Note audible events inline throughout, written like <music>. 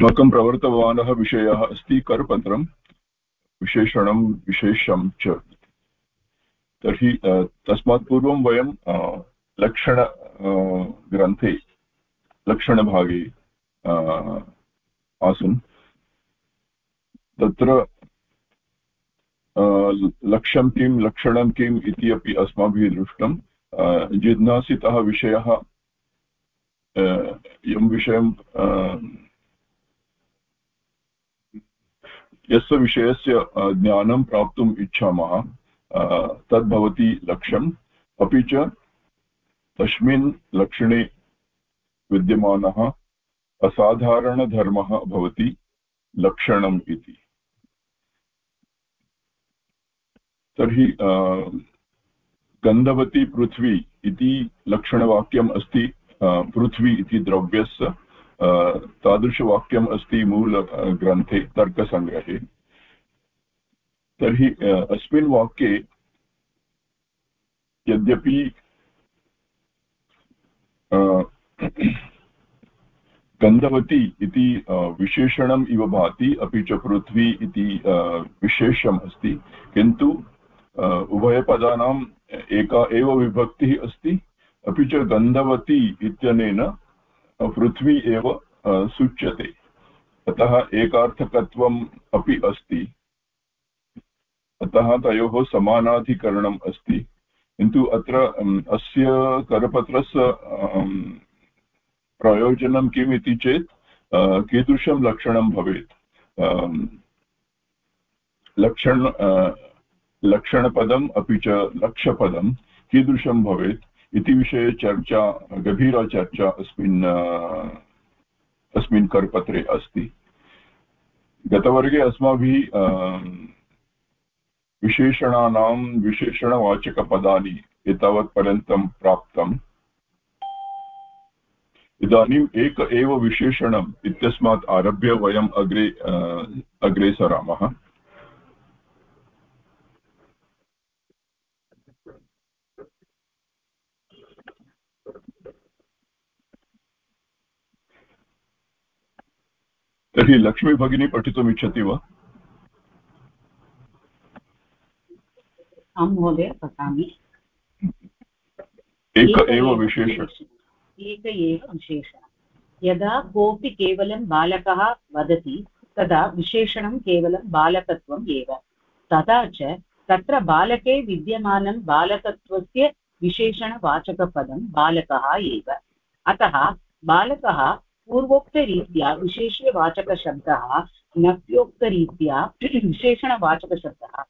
अस्माकं प्रवर्तमानः विषयः अस्ति करपत्रं, विशेषणं, विशेषं च। तर्हि तस्मात् पूर्वं वयं लक्षण ग्रन्थे, लक्षणभागे आसन्। तत्र लक्ष्यं किं, लक्षणं किम् इति अपि अस्माभिः दृष्टं जिज्ञासितः विषयः यं विषयं यस्य विषयस्य ज्ञानं प्राप्तुम् इच्छामः तद् लक्ष्यम्। अपि च तस्मिन् लक्षणे विद्यमानः असाधारणधर्मः भवति लक्षणम् इति। तर्हि गन्धवती पृथ्वी इति लक्षणवाक्यम् अस्ति पृथ्वी इति द्रव्यस्य। तादृशवाक्यम् अस्ति मूलग्रन्थे तर्कसङ्ग्रहे। तर्हि अस्मिन् वाक्ये यद्यपि गन्धवती इति विशेषणम् इव भाति, अपि च पृथ्वी इति विशेषम् अस्ति। किन्तु उभयपदानाम् एका एव विभक्तिः अस्ति। अपि च गन्धवती इत्यनेन पृथ्वी एव सूच्यते। अतः एकार्थकत्वम् अपि अस्ति। अतः तयोः समानाधिकरणम् अस्ति। किन्तु अत्र अस्य करपत्रस्य प्रयोजनं किम् इति चेत् कीदृशं लक्षणं भवेत्? लक्षण लक्षणपदम् अपि च लक्ष्यपदं कीदृशं भवेत्? इति विषये चर्चा, गभीरा चर्चा अस्मिन् अस्मिन् करपत्रे अस्ति। गतवर्गे अस्माभिः विशेषणानां विशेषणवाचकपदानि एतावत्पर्यन्तं प्राप्तम्। इदानीम् एक एव विशेषणम् इत्यस्मात् आरभ्य वयम् अग्रे अग्रे सरामः तर्हि लक्ष्मी भगिनी पठितुम् इच्छति वा? आं महोदय पठामि। एक एव विशेष। एक एव विशेषणं यदा कोऽपि केवलं बालकः वदति तदा विशेषणं केवलं बालकत्वम् एव। तथा च तत्र बालके विद्यमानं बालकत्वस्य विशेषणवाचकपदं बालकः एव। अतः बालकः पूर्वोक्तरीत्या विशेष्यवाचकशब्दः नव्योक्तरीत्या विशेषणवाचकशब्दः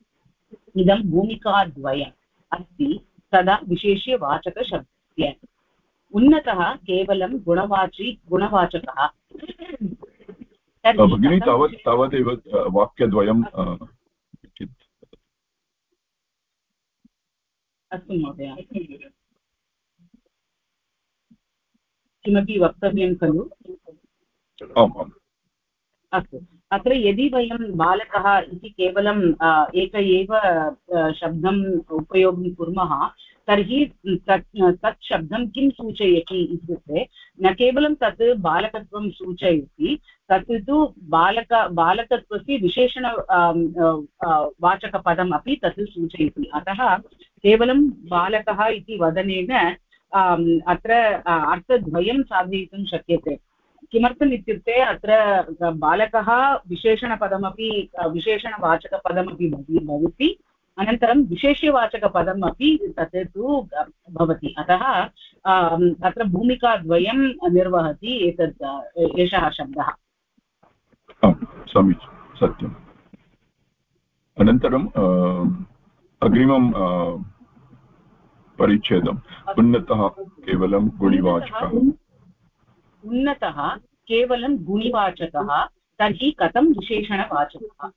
इदं भूमिकाद्वयम् अस्ति तदा विशेष्यवाचकशब्दस्य उन्नतः केवलं गुणवाची गुणवाचकः। भगिनी तावत् तावदेव वाक्यद्वयं अस्तु महोदय। किमपि वक्तव्यं खलु? अस्तु। अत्र यदि वयं बालकः इति केवलं एक एव शब्दम् उपयोगं कुर्मः तर्हि तत् तत् शब्दं किं सूचयति इत्युक्ते न केवलं तत् बालकत्वं सूचयति तत् तु बालक बालकत्वस्य विशेषण वाचकपदम् अपि तत् सूचयति। अतः केवलं बालकः इति वदनेन अत्र अर्थद्वयं साधयितुं शक्यते। किमर्थम् इत्युक्ते, अत्र बालकः विशेषणपदमपि विशेषणवाचकपदमपि भवति अनन्तरं विशेष्यवाचकपदम् अपि तत् तु भवति। अतः अत्र भूमिकाद्वयं निर्वहति एतत् एषः शब्दः। समीचीनं, सत्यम्। अनन्तरं अग्रिमं परिच्छेदम्। उन्नतः केवलं गुणिवाचकः। उन्नतः केवलं गुणिवाचकः, तर्हि कथं विशेषणवाचकः?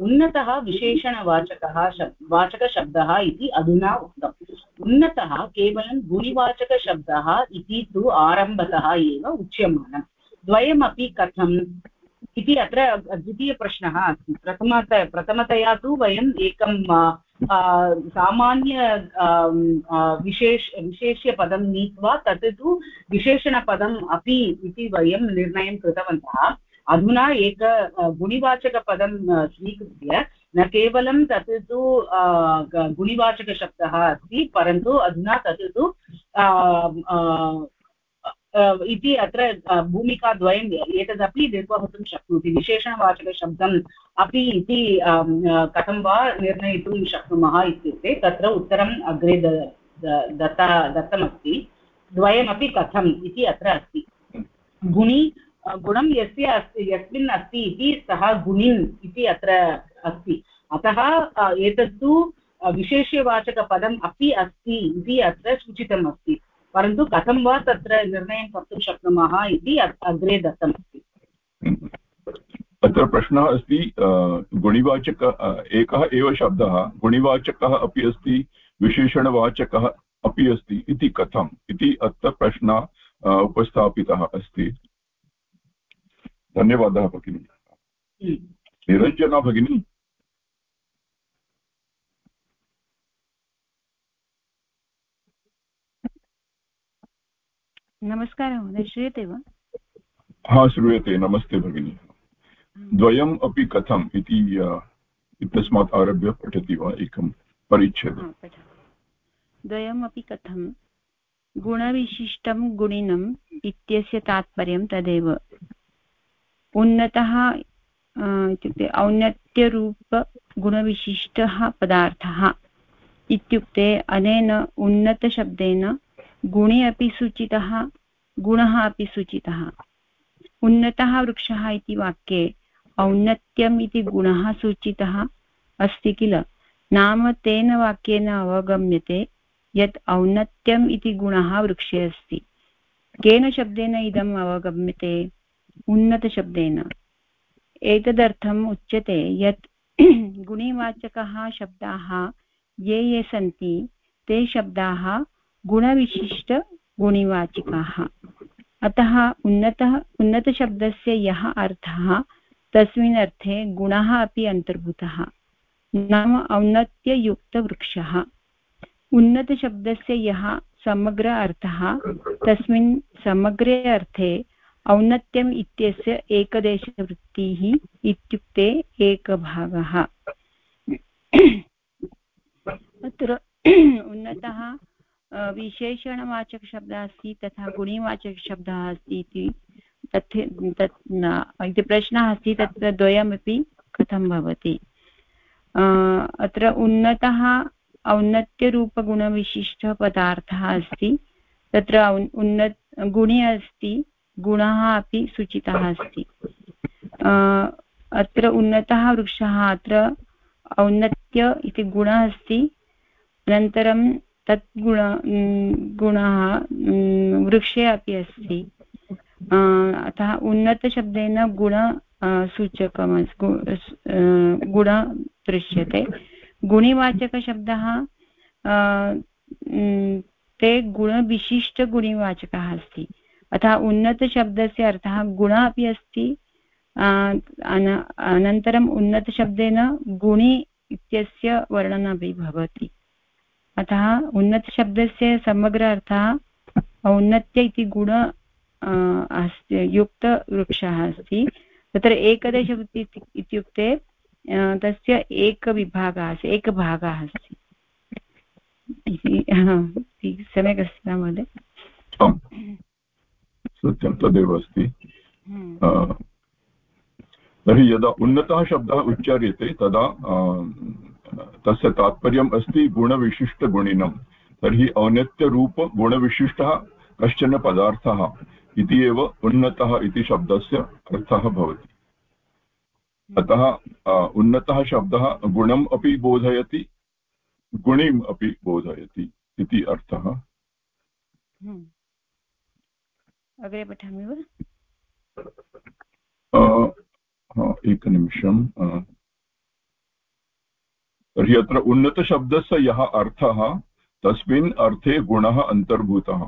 उन्नतः विशेषणवाचकः शब् वाचकशब्दः इति अधुना उक्तम्। उन्नतः केवलं गुणिवाचकशब्दः इति तु आरम्भतः एव उच्यमानम्। द्वयमपि कथम्? इति अत्र द्वितीयप्रश्नः अस्ति। प्रथमत, प्रथमतया तु वयम् एकं सामान्य विशेष, विशेष्यपदं नीत्वा तत् तु विशेषणपदम् अपि इति वयं निर्णयं कृतवन्तः। अधुना एक गुणिवाचकपदं स्वीकृत्य न केवलं तत् तु गुणिवाचकशब्दः अस्ति, परन्तु अधुना तत् तु इति अत्र भूमिकाद्वयम् एतदपि निर्वहतुं शक्नोति। विशेषणवाचकशब्दम् अपि इति कथं वा निर्णयितुं शक्नुमः इत्युक्ते तत्र उत्तरम् अग्रे दत्ता, दत्तमस्ति। द्वयमपि कथम् इति अत्र अस्ति। गुणि गुणं यस्य अस्ति, यस्मिन् अस्ति इति सः गुणिन् इति अत्र अस्ति। अतः एतत्तु विशेष्यवाचकपदम् अपि अस्ति इति अत्र सूचितम् अस्ति परन्तु कथं वा तत्र निर्णयं कर्तुं शक्नुमः इति अग्रे दत्तमस्ति। अत्र प्रश्नः अस्ति गुणिवाचक एकः एव शब्दः गुणिवाचकः अपि अस्ति विशेषणवाचकः अपि अस्ति इति कथम्? इति अत्र प्रश्नः उपस्थापितः अस्ति। धन्यवादः भगिनि। निरञ्जना भगिनी। नमस्कारः महोदय श्रूयते वा? हा श्रूयते नमस्ते भगिनि। द्वयम् अपि कथम् इति इत्यस्मात् आरभ्य पठति वा? एकं परिच्छेदम् द्वयमपि कथं गुणविशिष्टं गुणिनम् इत्यस्य तात्पर्यं तदेव। उन्नतः इत्युक्ते औन्नत्यरूपगुणविशिष्टः पदार्थः इत्युक्ते अनेन उन्नतशब्देन गुणे अपि सूचितः, गुणः अपि सूचितः। उन्नतः वृक्षः इति वाक्ये औन्नत्यम् इति गुणः सूचितः अस्ति किल? नाम तेन वाक्येन अवगम्यते यत् औन्नत्यम् इति गुणः वृक्षे अस्ति। केन शब्देन इदम् अवगम्यते? उन्नतशब्देन। एतदर्थम् उच्यते यत् <clears throat> गुणिवाचकः शब्दाः ये ये सन्ति, ते शब्दाः गुणविशिष्टगुणिवाचिकाः अतः उन्नतः, उन्नतशब्दस्य यः अर्थः, तस्मिन् अर्थे गुणः अपि अन्तर्भूतः। नाम औन्नत्ययुक्तवृक्षः। उन्नतशब्दस्य यः समग्र अर्थः, तस्मिन् समग्रे अर्थे औन्नत्यम् इत्यस्य एकदेशवृत्तिः इत्युक्ते एकभागः। अत्र उन्नतः विशेषणवाचकशब्दः अस्ति, तथा गुणिवाचकशब्दः अस्ति इति। तत् तत् इति प्रश्नः अस्ति, तत्र द्वयमपि कथं भवति? अत्र उन्नतः, औन्नत्यरूपगुणविशिष्टपदार्थः अस्ति। तत्र उन्नत, गुणे अस्ति, गुणः अपि सूचितः अस्ति। अत्र उन्नतः वृक्षः, अत्र औन्नत्य इति गुणः अस्ति। अनन्तरं तत् गुण गुणः वृक्षे अपि अस्ति। अतः उन्नतशब्देन गुण सूचकम् गुण दृश्यते। गुणिवाचकशब्दः ते गुणविशिष्टगुणिवाचकः अस्ति। अतः उन्नतशब्दस्य अर्थः गुण अपि अस्ति। अनन्तरम् उन्नतशब्देन गुणि इत्यस्य वर्णनमपि भवति। अतः उन्नतशब्दस्य समग्र अर्थः औन्नत्य इति गुण अस्ति युक्तवृक्षः अस्ति। तत्र एकदशवृत्ति इत्युक्ते तस्य एकविभागः अस्ति एकभागः अस्ति। सम्यक् अस्ति वा महोदय? सत्यं तदेव अस्ति। हम्म। तर्हि यदा उन्नतः शब्दः उच्चार्यते तदा तस्य तात्पर्यम् अस्ति गुणविशिष्टगुणिनं तर्हि औन्नत्यरूपगुणविशिष्टः कश्चन पदार्थः इति एव उन्नतः इति शब्दस्य अर्थः भवति। अतः उन्नतः शब्दः गुणम् अपि बोधयति गुणिम् अपि बोधयति इति अर्थः। हम्म। अग्रे पठामि वा? एकनिमिषम् तर्हि अत्र उन्नतशब्दस्य यः अर्थः, तस्मिन् अर्थे गुणः अन्तर्भूतः।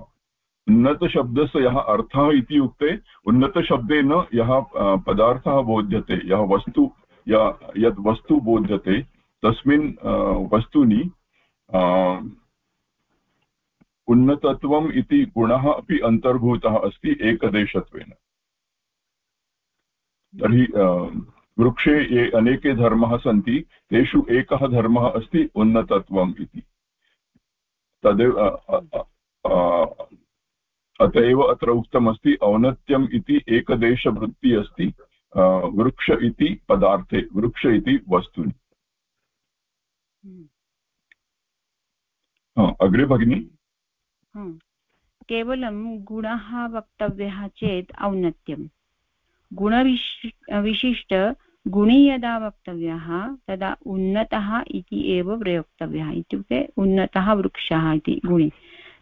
उन्नतशब्दस्य यः अर्थः इति उक्ते, उन्नतशब्देन यः पदार्थः बोध्यते, यः वस्तु, या, यद् वस्तु बोध्यते, तस्मिन् वस्तुनि उन्नतत्वम् इति गुणः अपि अन्तर्भूतः अस्ति एकदेशत्वेन। तर्हि वृक्षे ये अनेके धर्माः सन्ति, तेषु एकः धर्मः अस्ति उन्नतत्वम् इति तदेव अत एव अत्र उक्तमस्ति, औन्नत्यम् इति एकदेशवृत्तिः अस्ति वृक्ष इति पदार्थे, वृक्ष इति वस्तुनि। अग्रे भगिनि। केवलं गुणः वक्तव्यः चेत् औन्नत्यं गुणविश, विशिष्ट गुणि यदा वक्तव्यः, तदा उन्नतः इति एव प्रयोक्तव्यः इत्युक्ते उन्नतः वृक्षः इति गुणि।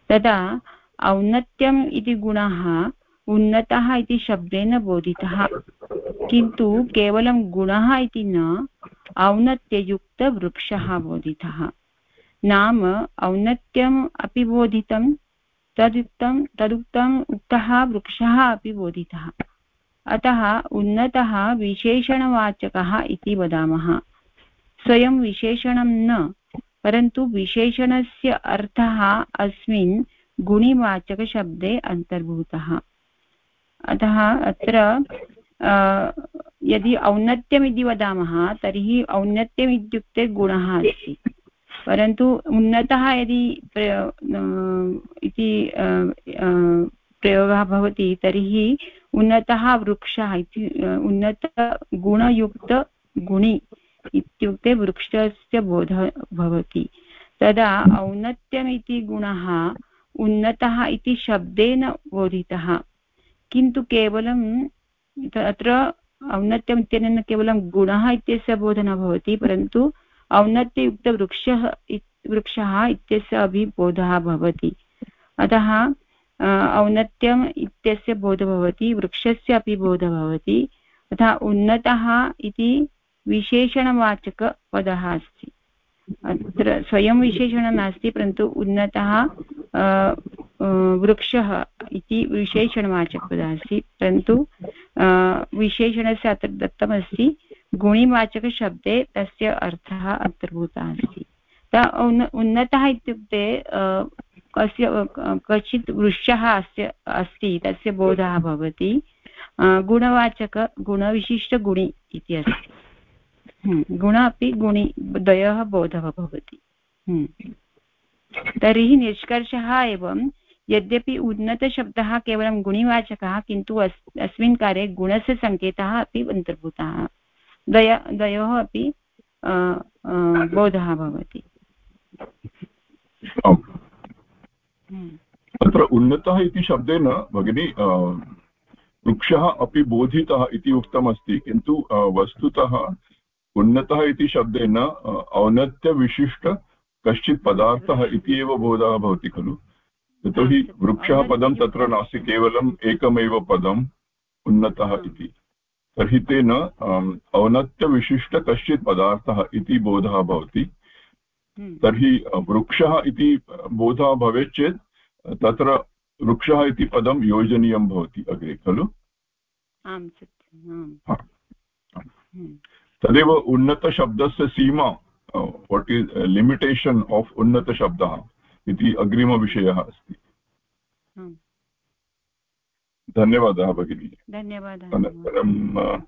तदा औन्नत्यम् इति गुणः उन्नतः इति शब्देन बोधितः, किन्तु केवलं गुणः इति न, औन्नत्ययुक्तवृक्षः बोधितः। नाम औन्नत्यम् अपि बोधितं, तदुक्तं, तदुक्तम् उक्तः वृक्षः अपि बोधितः। अतः उन्नतः विशेषणवाचकः इति वदामः। स्वयं विशेषणं न, परन्तु विशेषणस्य अर्थः अस्मिन् गुणिवाचकशब्दे अन्तर्भूतः। अतः अत्र यदि औन्नत्यम् इति वदामः, तर्हि औन्नत्यम् इत्युक्ते गुणः अस्ति। परन्तु उन्नतः यदि इति प्रयोगः भवति, तर्हि उन्नतः वृक्षः इति उन्नतगुणयुक्तगुणि इत्युक्ते वृक्षस्य बोधः भवति। तदा औन्नत्यमिति गुणः उन्नतः इति शब्देन बोधितः। किन्तु केवलं अत्र औन्नत्यम् इत्यनेन केवलं गुणः इत्यस्य बोधनं भवति, परन्तु औन्नत्ययुक्तवृक्षः वृक्षः इत्यस्य अपि बोधः भवति। अतः औन्नत्यम् इत्यस्य बोधः भवति, वृक्षस्य अपि बोधः भवति। तथा उन्नतः इति विशेषणवाचकपदः अस्ति। अत्र स्वयं विशेषणं नास्ति, परन्तु उन्नतः वृक्षः इति विशेषणवाचकपदः अस्ति। परन्तु विशेषणस्य अत्र दत्तमस्ति गुणिवाचकशब्दे तस्य अर्थः अन्तर्भूतः अस्ति। उन्नतः इत्युक्ते कस्य कश्चित् वृक्षः अस्य, अस्ति, तस्य बोधः भवति। गुणवाचक, गुणविशिष्टगुणि इति अस्ति। गुण अपि गुणि, द्वयः बोधः भवति। तर्हि निष्कर्षः एवं, यद्यपि उन्नतशब्दः केवलं गुणिवाचकः, किन्तु अस्, अस्मिन् कार्ये गुणस्य सङ्केतः अपि अन्तर्भूतः। द्वय, द्वयोः अपि बोधः भवति। अत्र उन्नतः इति शब्देन भगिनी वृक्षः अपि बोधितः इति उक्तमस्ति किन्तु वस्तुतः उन्नतः इति शब्देन औन्नत्यविशिष्ट कश्चित् पदार्थः इति एव बोधः भवति खलु। यतोहि वृक्षः पदं तत्र नास्ति केवलम् एकमेव पदम् उन्नतः इति। तर्हि तेन औन्नत्यविशिष्ट कश्चित् पदार्थः इति बोधः भवति। तर्हि वृक्षः इति बोधः भवेत् चेत् तत्र वृक्षः इति पदं योजनीयं भवति अग्रे खलु? आम् तदेव उन्नतशब्दस्य सीमा वाट् इस् लिमिटेशन् आफ् उन्नतशब्दः इति अग्रिमविषयः अस्ति। धन्यवादः भगिनी। धन्यवादः अनन्तरं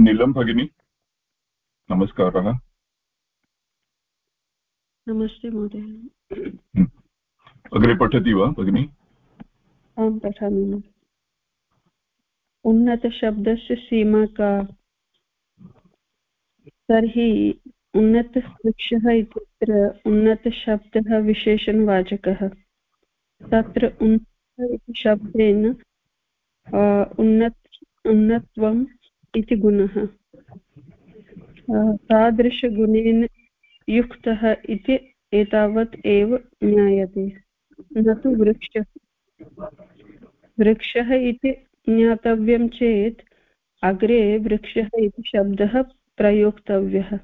नीलं भगिनी नमस्कारः। नमस्ते महोदय। हम्म। अग्रे पठति वा भगिनी? आं पठामि उन्नतशब्दस्य सीमा का? तर्हि उन्नतवृक्षः इत्यत्र उन्नतशब्दः विशेषणवाचकः। तत्र उन्नत इति शब्देन उन्नत उन्नत्वम् इति गुणः। तादृशगुणेन युक्तः इति एतावत् एव ज्ञायते। न तु वृक्षः। वृक्षः इति ज्ञातव्यं चेत् अग्रे वृक्षः इति शब्दः प्रयोक्तव्यः।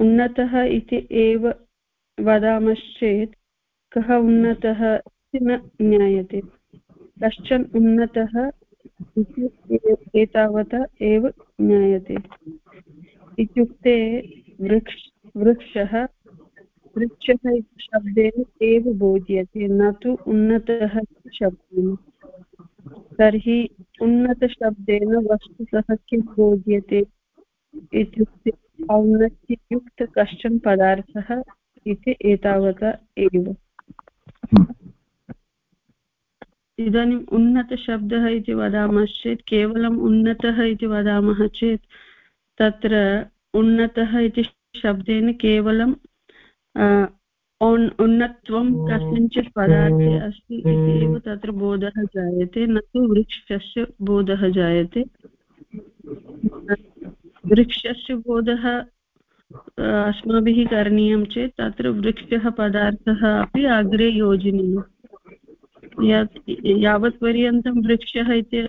उन्नतः इति एव वदामश्चेत् कः उन्नतः इति न ज्ञायते। कश्चन उन्नतः एतावता एव ज्ञायते। इत्युक्ते वृक्ष वृक्षः वृक्षः शब्देन एव बोध्यते, न तु उन्नतः उन्नतशब्देन तर्हि उन्नतशब्देन वस्तुतः किं बोध्यते इत्युक्ते औन्नत्ययुक्त कश्चन पदार्थः इति एतावता एव। इदानीम् उन्नतशब्दः इति वदामश्चेत् केवलम् उन्नतः इति वदामः चेत् तत्र उन्नतः इति शब्देन केवलं उन्नत्वं कस्मिंश्चित् पदार्थे अस्ति इति एव तत्र बोधः जायते न तु वृक्षस्य बोधः जायते। वृक्षस्य बोधः अस्माभिः करणीयं चेत् तत्र वृक्षः पदार्थः अपि अग्रे योजनीयः। यावत्पर्यन्तं वृक्षः इति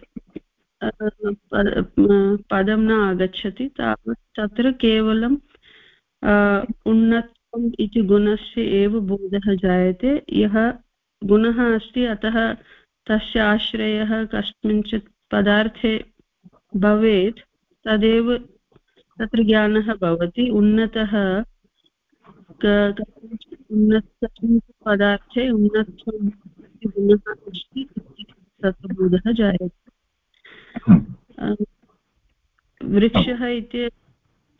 पदं न आगच्छति, तावत् तत्र केवलं उन्नतम् इति गुणस्य एव बोधः जायते। यः गुणः अस्ति, अतः तस्य आश्रयः कस्मिंश्चित् पदार्थे भवेत्, तदेव तत्र ज्ञानः भवति। उन्नतः उन्नत पदार्थे उन्नत्वं गुणः अस्ति तत्र बोधः जायते वृक्षः इति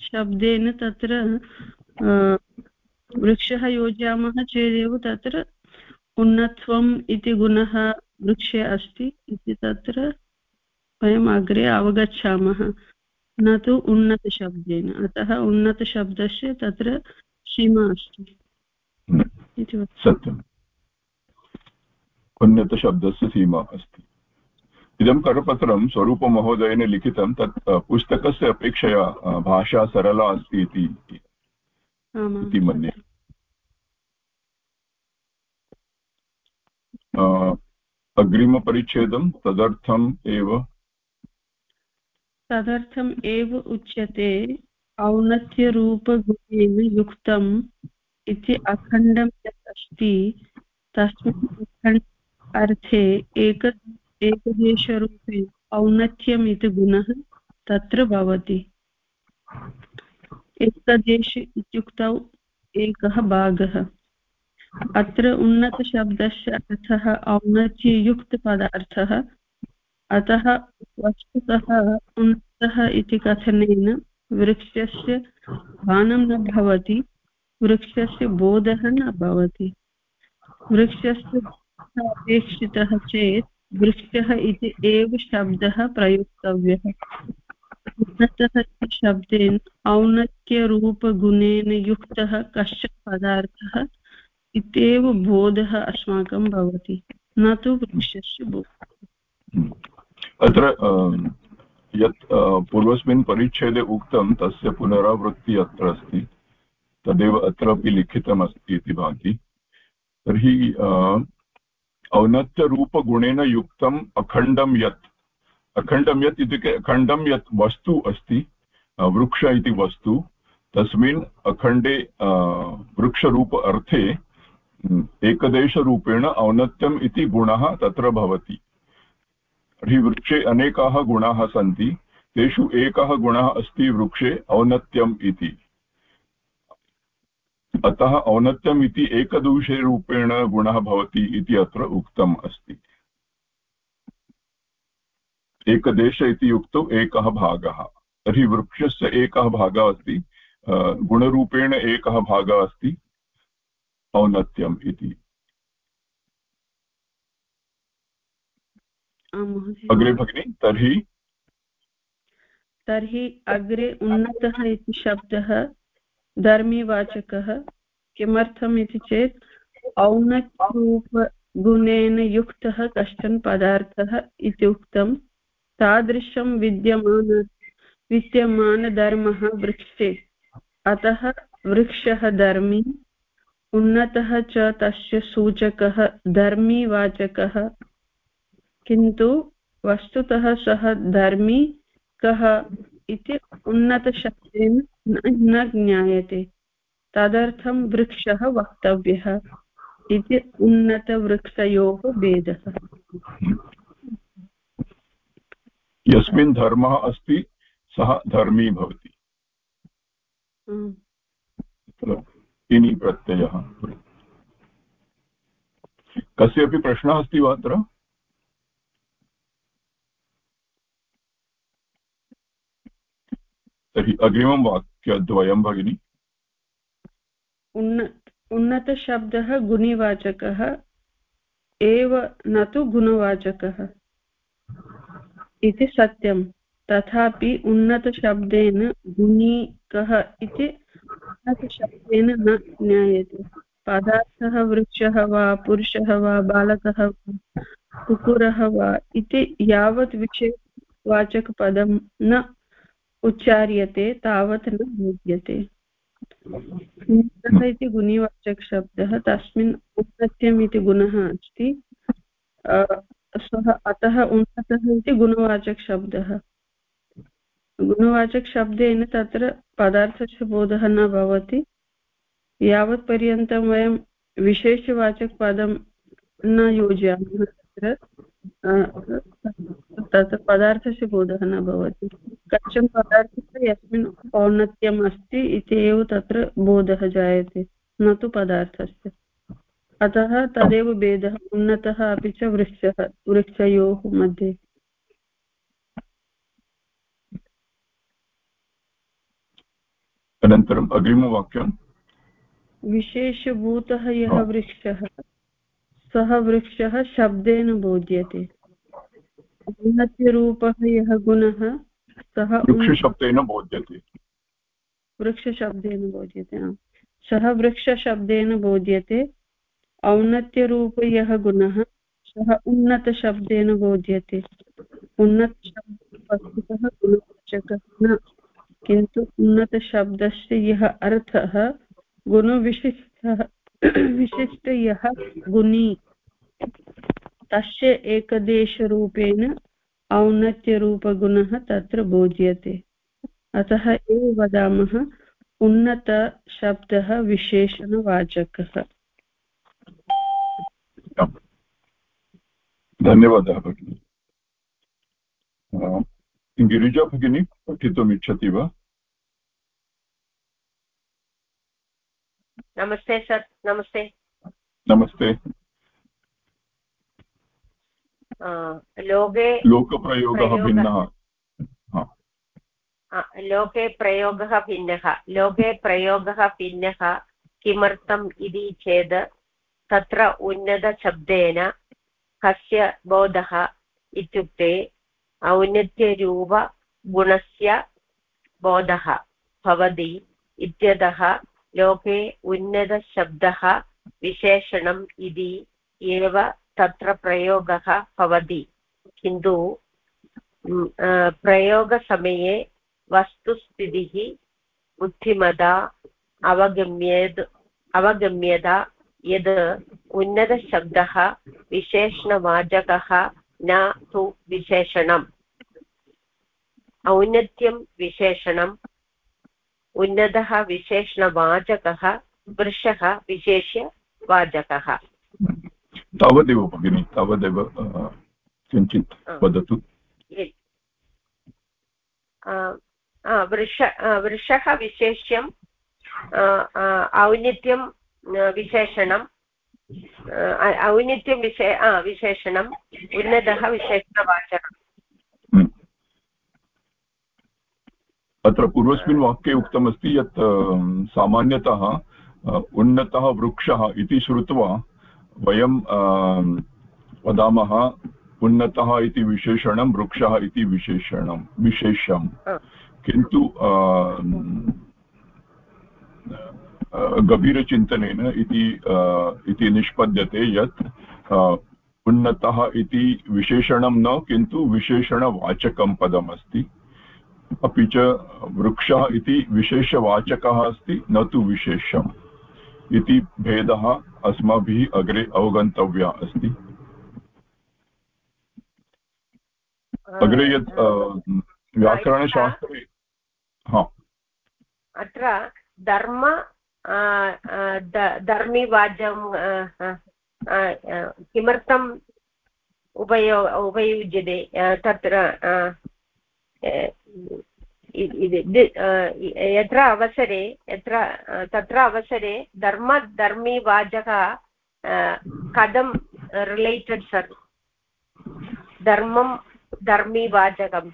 शब्देन तत्र वृक्षः योजयामः चेदेव तत्र उन्नत्वम् इति गुणः वृक्षे अस्ति इति तत्र वयम् अग्रे अवगच्छामः। न तु उन्नतशब्देन अतः उन्नतशब्दस्य तत्र सीमा अस्ति। इति सत्यम्। उन्नतशब्दस्य सीमा अस्ति। इदं करपत्रं स्वरूपमहोदयेन लिखितं तत् पुस्तकस्य अपेक्षया भाषा सरला अस्ति इति मन्ये। अग्रिमपरिच्छेदं तदर्थम् एव। तदर्थम् एव उच्यते औन्नत्यरूपगुणेन युक्तम् इति अखण्डं यत् अस्ति तस्मिन् अर्थे एक, एकदेशरूपे औन्नत्यम् इति गुणः तत्र भवति। एकदेश इत्युक्तौ एकः भागः। अत्र उन्नतशब्दस्य अर्थः औन्नत्ययुक्तपदार्थः। अतः वस्तुतः उन्नतः इति कथनेन वृक्षस्य भानं न भवति, वृक्षस्य बोधः न भवति। वृक्षस्य अपेक्षितः चेत् वृक्षः इति एव शब्दः प्रयोक्तव्यः। इति शब्देन औन्नत्यरूपगुणेन युक्तः कश्चन पदार्थः इत्येव बोधः अस्माकं भवति। न तु वृक्षस्य अत्र यत् पूर्वस्मिन् परिच्छेदे उक्तं तस्य पुनरावृत्तिः अत्र अस्ति। तदेव अत्रापि लिखितमस्ति इति भाति। तर्हि औन्नत्यरूपगुणेन युक्तम् अखण्डं यत्। अखण्डं यत् इत्युक्ते अखण्डं यत् वस्तु अस्ति वृक्ष इति वस्तु, तस्मिन् अखण्डे वृक्षरूप अर्थे एकदेशरूपेण औन्नत्यम् इति गुणः तत्र भवति। तर्हि वृक्षे अनेकाः गुणाः सन्ति, तेषु एकः गुणः अस्ति वृक्षे औन्नत्यम् इति। अतः औन्नत्यम् इति एकदूषेरूपेण गुणः भवति इति अत्र उक्तम् अस्ति। एकदेश इति युक्तौ एकः भागः। तर्हि वृक्षस्य एकः भागः अस्ति गुणरूपेण एकः भागः अस्ति औन्नत्यम् इति। अग्रे भगिनि तर्हि? तर्हि अग्रे उन्नतः इति शब्दः धर्मीवाचकः किमर्थम् इति चेत् औन्नत्यरूपगुणेन युक्तः कश्चन पदार्थः इति उक्तं तादृशं विद्यमान विद्यमानधर्मः वृक्षे। अतः वृक्षः धर्मी, उन्नतः च तस्य सूचकः धर्मीवाचकः। किन्तु वस्तुतः सः धर्मी कः इति उन्नतशब्देन न ज्ञायते। तदर्थं वृक्षः वक्तव्यः इति उन्नतवृक्षयोः भेदः। यस्मिन् धर्मः अस्ति सः धर्मी भवति। हाँ। इनि प्रत्ययः। कस्यपि प्रश्नः अस्ति वा अत्र? तर्हि अग्रिमं वाक् वाक्यद्वयं भगिनि। उन्न, उन्नतशब्दः गुणिवाचकः, एव न तु गुणवाचकः। इति सत्यं। तथापि उन्नतशब्देन गुणी कः इति उन्नतशब्देन न ज्ञायते। पदार्थः वृक्षः वा, पुरुषः वा, बालकः वा, कुकुरः वा इति यावत् विषयवाचकपदं न उच्चार्यते तावत् न बोध्यते इति गुणिवाचकशब्दः तस्मिन् औन्नत्यम् इति गुणः अस्ति। सः अतः उन्नतः इति गुणवाचकशब्दः गुणवाचकशब्देन तत्र पदार्थस्य बोधः न भवति। यावत्पर्यन्तं वयं विशेषवाचकपदं न योजयामः तत्र। तत्र पदार्थस्य बोधः न भवति। कश्चन पदार्थः यस्मिन् औन्नत्यम् अस्ति इति एव तत्र बोधः जायते न तु पदार्थस्य। अतः तदेव भेदः उन्नतः अपि च वृक्षः वृक्षयोः मध्ये। अनन्तरम् अग्रिमवाक्यं विशेषभूतः यः वृक्षः सः वृक्षः शब्देन बोध्यते। औन्नत्यरूपः यः गुणः सः वृक्षशब्देन बोध्यते। वृक्षशब्देन बोध्यते सः वृक्षशब्देन बोध्यते औन्नत्यरूप यः गुणः सः उन्नतशब्देन बोध्यते। उन्नतशब्दः वस्तुतः गुणवाचकः न किन्तु उन्नतशब्दस्य यः अर्थः गुणविशिष्टः विशिष्ट यः गुणी तस्य एकदेशरूपेण औन्नत्यरूपगुणः तत्र बोध्यते। अतः एव वदामः उन्नतशब्दः विशेषणवाचकः। धन्यवादः भगिनि। गिरिजा भगिनी पठितुम् इच्छति वा? नमस्ते सर् नमस्ते। नमस्ते। लोके लोकप्रयोगः भिन्नः लोके प्रयोगः भिन्नः लोके प्रयोगः भिन्नः किमर्थम् इति चेत् तत्र उन्नतशब्देन कस्य बोधः इत्युक्ते औन्नत्यरूपगुणस्य बोधः भवति इत्यतः लोके उन्नतशब्दः विशेषणम् इति एव तत्र प्रयोगः भवति। किन्तु प्रयोगसमये वस्तुस्थितिः बुद्धिमता अवगम्येत् अवगम्यता यद् उन्नतशब्दः विशेषणवाचकः न तु विशेषणम्। औन्नत्यं विशेषणम्, उन्नतः विशेषणवाचकः, वृषः विशेष्यवाचकः तावदेव भगिनि तावदेव किञ्चित् वदतु। वृष वृषः विशेष्यम् औन्नत्यं विशेषणम् औन्नत्यं विशे विशेषणम् उन्नतः विशेषणवाचकम् हम्म। अत्र पूर्वस्मिन् वाक्ये उक्तमस्ति यत् सामान्यतः उन्नतः वृक्षः इति श्रुत्वा वयं वदामः उन्नतः इति विशेषणं वृक्षः इति विशेषणं विशेषं किन्तु गभीरचिन्तनेन इति इति निष्पद्यते यत् उन्नतः इति विशेषणं न किन्तु विशेषणवाचकं पदम् अस्ति अपि च वृक्षः इति विशेषवाचकः अस्ति न तु विशेषम् इति भेदः अस्माभिः अग्रे अवगन्तव्या अस्ति। अग्रे यत् व्याकरणशास्त्रे हा। अत्र धर्म धर्मिवाद्यं किमर्थम् उपयो उपयुज्यते? तत्र यत्र अवसरे, यत्र तत्र अवसरे धर्मधर्मीवाचकः कथं रिलेटेड् सर्? धर्मं, धर्मीवाचकम्।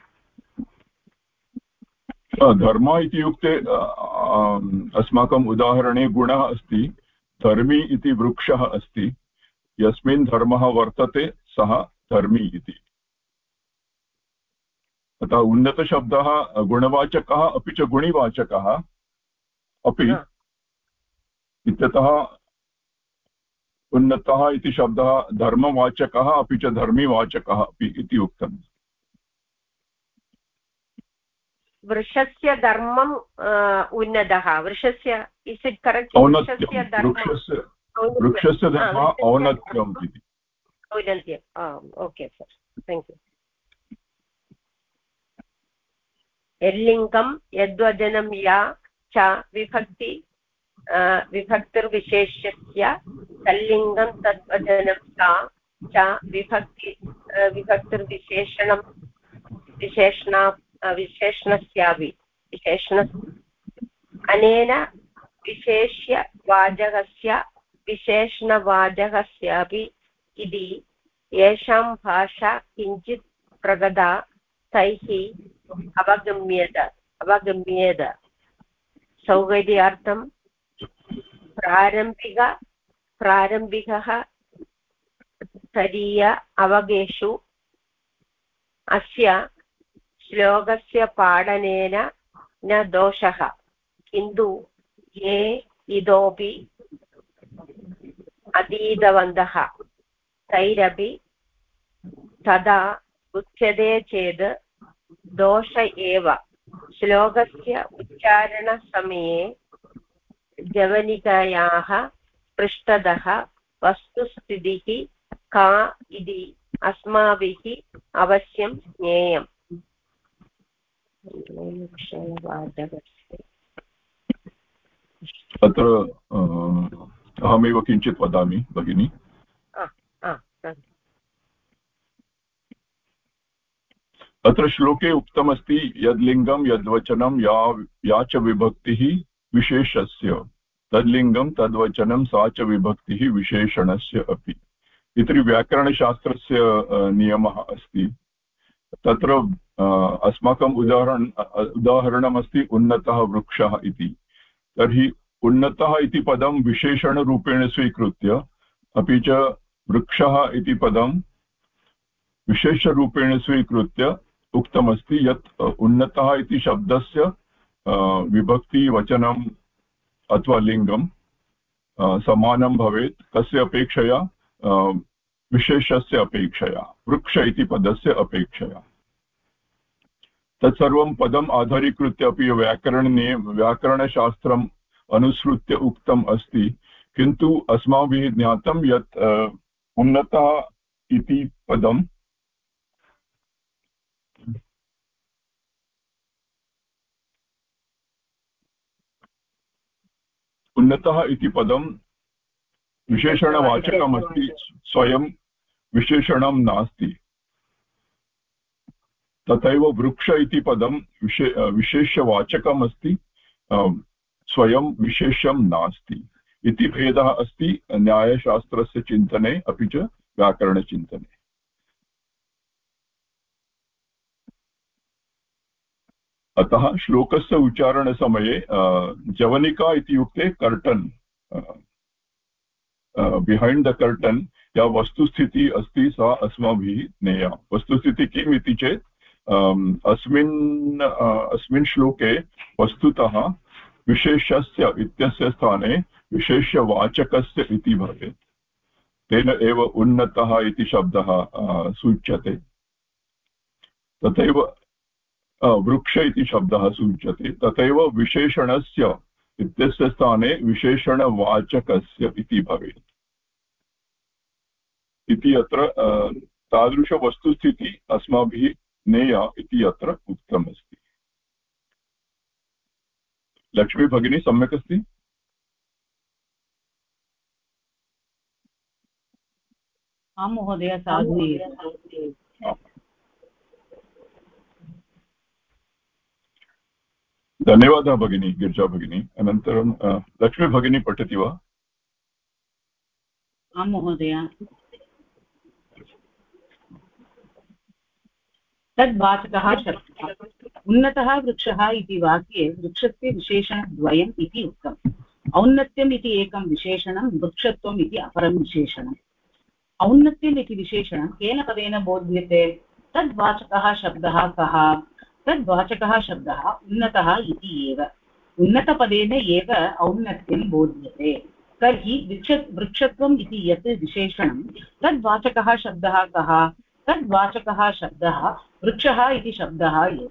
धर्म इत्युक्ते अस्माकम् उदाहरणे गुणः अस्ति, धर्मी इति वृक्षः अस्ति, यस्मिन् धर्मः वर्तते, सः धर्मी इति। अतः उन्नतशब्दः गुणवाचकः अपि च गुणिवाचकः अपि इत्यतः उन्नतः इति शब्दः धर्मवाचकः अपि च धर्मीवाचकः अपि इति उक्तम्। वृक्षस्य धर्मम् उन्नतः। वृक्षस्य इस् इट् करेक्ट् वृक्षस्य वृक्षस्य धर्मः औन्नत्यम् इति। औन्नत्यम् ओके सर् थेङ्क् यू यल्लिङ्गं यद्वचनं या च विभक्ति विभक्तिर्विशेष्यस्य तल्लिङ्गं तद्वचनं सा च विभक्ति विभक्तिर्विशेषणं, विशेषणा विशेषणस्यापि विशेषण अनेन विशेष्यवाचकस्य विशेषणवाचकस्यापि इति येषां भाषा किञ्चित् प्रगता तैः अवगम्यत, अवगम्येत। सौकर्यार्थं प्रारम्भिक, प्रारम्भिकः स्तरीय अवगेषु। अस्य श्लोकस्य पाठनेन न दोषः। किन्तु ये इतोपि अधीतवन्तः, तैरपि तदा उच्यते चेत् दोष एव श्लोकस्य उच्चारणसमये जवनिकायाः पृष्ठतः वस्तुस्थितिः का इति अस्माभिः अवश्यं ज्ञेयम् अत्र अहमेव किञ्चित् वदामि भगिनि। अत्र श्लोके उक्तमस्ति यद्लिङ्गं यद्वचनं या या च विभक्तिः विशेषस्य। तद्लिङ्गं तद्वचनं सा च विभक्तिः विशेषणस्य अपि। इति व्याकरणशास्त्रस्य नियमः अस्ति। तत्र अस्माकम् उदाहरण उदाहरणमस्ति उन्नतः वृक्षः इति। तर्हि उन्नतः इति पदं विशेषणरूपेण स्वीकृत्य अपि च वृक्षः इति पदं विशेषरूपेण स्वीकृत्य उक्तमस्ति यत् उन्नतः इति शब्दस्य विभक्तिवचनम् अथवा लिङ्गं समानं भवेत् कस्य अपेक्षया विशेषस्य अपेक्षया, वृक्ष इति पदस्य अपेक्षया। तत्सर्वं पदम् आधारीकृत्य अपि व्याकरणे व्याकरणशास्त्रम् अनुसृत्य उक्तम् अस्ति, किन्तु अस्माभिः ज्ञातं यत् उन्नतः इति पदं उन्नतः इति पदं विशेषणवाचकमस्ति स्वयं विशेषणं नास्ति। तथैव वृक्ष इति पदं विशे विशेषवाचकम् अस्ति स्वयं विशेषं नास्ति इति भेदः अस्ति न्यायशास्त्रस्य चिन्तने अपि च व्याकरणचिन्तने। अतः श्लोकस्य उच्चारणसमये जवनिका इत्युक्ते कर्टन् बिहैण्ड् द कर्टन् या वस्तुस्थितिः अस्ति सा अस्माभिः ज्ञेया। वस्तुस्थितिः किम् इति चेत् अस्मिन् अस्मिन् श्लोके वस्तुतः विशेषस्य इत्यस्य स्थाने विशेषवाचकस्य इति भवेत्। तेन एव उन्नतः इति शब्दः सूच्यते। तथैव वृक्ष इति शब्दः सूच्यते। तथैव विशेषणस्य इत्यस्य स्थाने विशेषणवाचकस्य इति भवेत्। इति अत्र तादृशवस्तुस्थितिः अस्माभिः ज्ञेया इति अत्र उक्तमस्ति। लक्ष्मी भगिनी सम्यक् अस्ति? आं महोदय साधु धन्यवादः भगिनी, गिरिजा भगिनी, अनन्तरं लक्ष्मी भगिनी पठति वा? आं महोदय। तद्वाचकः उन्नतः वृक्षः इति वाक्ये वृक्षस्य विशेषणद्वयम् इति उक्तम्। औन्नत्यम् इति एकं विशेषणं, वृक्षत्वम् इति अपरं विशेषणम्। औन्नत्यम् इति विशेषणं केन पदेन बोध्यते? तद्वाचकः शब्दः कः? तद्वाचकः शब्दः उन्नतः इति एव। उन्नतपदेन एव औन्नत्यं बोध्यते। तर्हि वृक्ष, वृक्षत्वम् इति यत् विशेषणं, तद्वाचकः शब्दः कः? तद्वाचकः शब्दः वृक्षः इति शब्दः एव।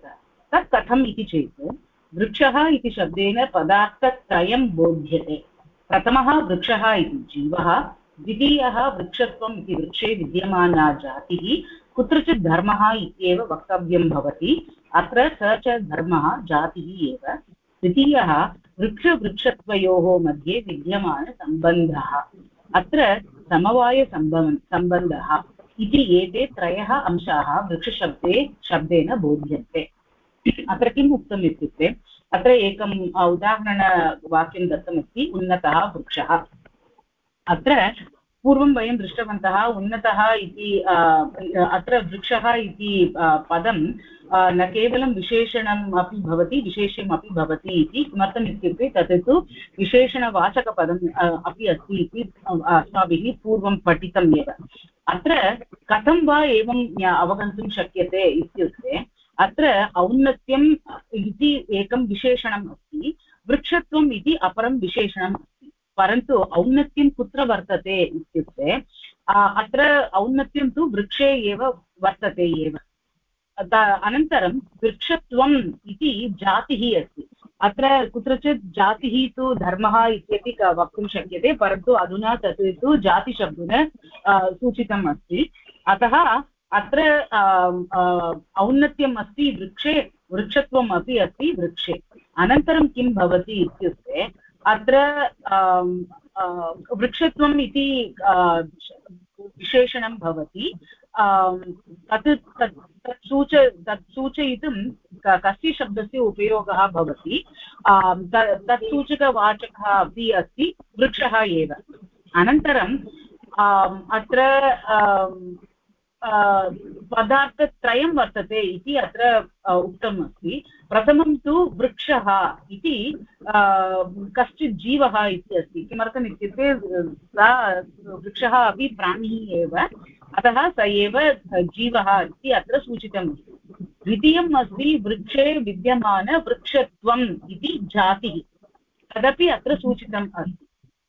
तत् कथम् इति चेत् वृक्षः इति शब्देन पदार्थत्रयं बोध्यते। प्रथमः वृक्षः इति जीवः, द्वितीयः वृक्षत्वम् इति वृक्षे विद्यमाना जातिः, कुत्रचित् धर्मः इत्येव वक्तव्यं भवति। अत्र स च धर्मः जातिः एव। तृतीयः, वृक्षवृक्षत्वयोः मध्ये विद्यमानसम्बन्धः। अत्र समवायसम्बन्, सम्बन्धः। इति एते त्रयः अंशाः वृक्षशब्दे, शब्देन बोध्यन्ते। अत्र किम् उक्तम् इत्युक्ते, अत्र एकम् उदाहरणवाक्यं दत्तमस्ति, उन्नतः वृक्षः। अत्र पूर्वं वयं दृष्टवन्तः उन्नतः इति अत्र वृक्षः इति पदं न केवलं विशेषणम् अपि भवति, विशेष्यम् अपि भवति इति किमर्थम् इत्युक्ते तत् तु विशेषणवाचकपदम् अपि अस्ति इति अस्माभिः पूर्वं पठितम् एव। अत्र कथं वा एवम् अवगन्तुं शक्यते इत्युक्ते, अत्र औन्नत्यम् इति एकं विशेषणम् अस्ति, वृक्षत्वम् इति अपरं विशेषणम् परन्तु औन्नत्यं कुत्र वर्तते इत्युक्ते अत्र औन्नत्यं तु वृक्षे एव वर्तते एव। अनन्तरं वृक्षत्वम् इति जातिः अस्ति। अत्र कुत्रचित् जातिः तु धर्मः इत्यपि वक्तुं शक्यते, परन्तु अधुना तत् तु जातिशब्देन सूचितम् अस्ति। अतः अत्र औन्नत्यम् अस्ति, वृक्षे, वृक्षत्वम् अपि अस्ति, वृक्षे। अनन्तरं किं भवति इत्युक्ते, अत्र वृक्षत्वम् इति विशेषणं भवति। तत् तत् तत् सूच, तत् सूचयितुं कस्य शब्दस्य उपयोगः भवति? तत् सूचकवाचकः अपि अस्ति, वृक्षः एव। अनन्तरं अत्र पदार्थत्रयं वर्तते इति अत्र उक्तम् अस्ति प्रथमं तु वृक्षः इति कश्चित् जीवः इति अस्ति किमर्थम् सा वृक्षः अपि प्राणिः एव। अतः स एव जीवः इति अत्र सूचितम् द्वितीयम् अस्ति, वृक्षे विद्यमानवृक्षत्वम् इति जातिः। तदपि अत्र सूचितम् अस्ति।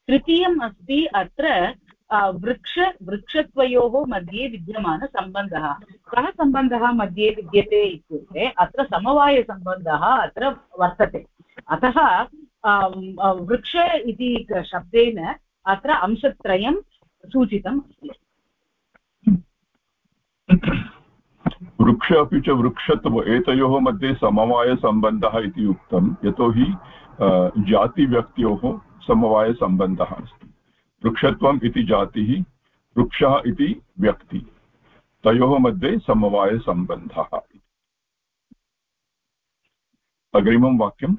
तृतीयम् अस्ति, अत्र वृक्ष, वृक्षत्वयोः मध्ये विद्यमानसम्बन्धः कः सम्बन्धः मध्ये विद्यते इत्युक्ते, अत्र समवायसम्बन्धः अत्र वर्तते। अतः वृक्ष इति शब्देन अत्र अंशत्रयं सूचितम् अस्ति। वृक्ष अपि च वृक्षत्व एतयोः मध्ये समवायसम्बन्धः इति उक्तं, यतोहि जातिव्यक्त्योः समवायसम्बन्धः अस्ति। वृक्षत्वम् इति जातिः, वृक्षः इति व्यक्ति। तयोः मध्ये समवायसम्बन्धः अग्रिमं वाक्यम्।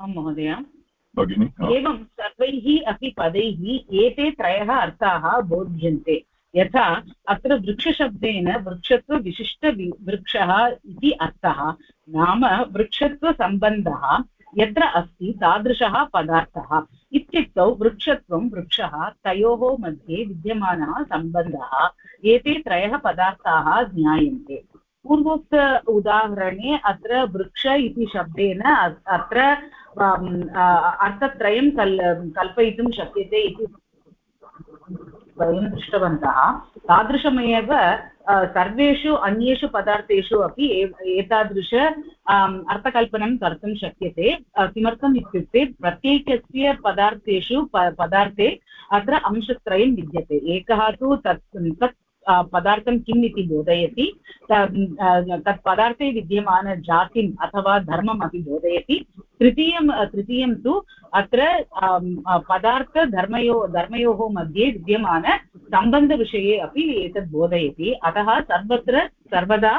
आं महोदय। भगिनि एवं सर्वैः अपि पदैः एते त्रयः अर्थाः बोध्यन्ते। यथा, अत्र वृक्षशब्देन वृक्षत्वविशिष्ट वृक्षः इति अर्थः, नाम वृक्षत्वसम्बन्धः, यत्र अस्ति तादृशः पदार्थः। इत्युक्तौ वृक्षत्वं वृक्षः, तयोः मध्ये विद्यमानः सम्बन्धः, एते त्रयः पदार्थाः ज्ञायन्ते। पूर्वोक्त उदाहरणे अत्र वृक्ष इति शब्देन अत्र अर्थत्रयं कल्, कल्पयितुं शक्यते इति वयं दृष्टवन्तः. तादृशमेव सर्वेषु अन्येषु पदार्थेषु अपि एतादृश अर्थकल्पनं कर्तुं शक्यते. किमर्थम् इत्युक्ते प्रत्येकस्य पदार्थेषु पदार्थे अत्र अंशत्रयं विद्यते. एकः तु तत् तत् पदार्थं किम् इति बोधयति तत् पदार्थे विद्यमानजातिम् अथवा धर्मम् अपि बोधयति तृतीयं तृतीयं तु अत्र पदार्थधर्मयो धर्मयोः मध्ये विद्यमानसम्बन्धविषये अपि एतत् बोधयति अतः सर्वत्र सर्वदा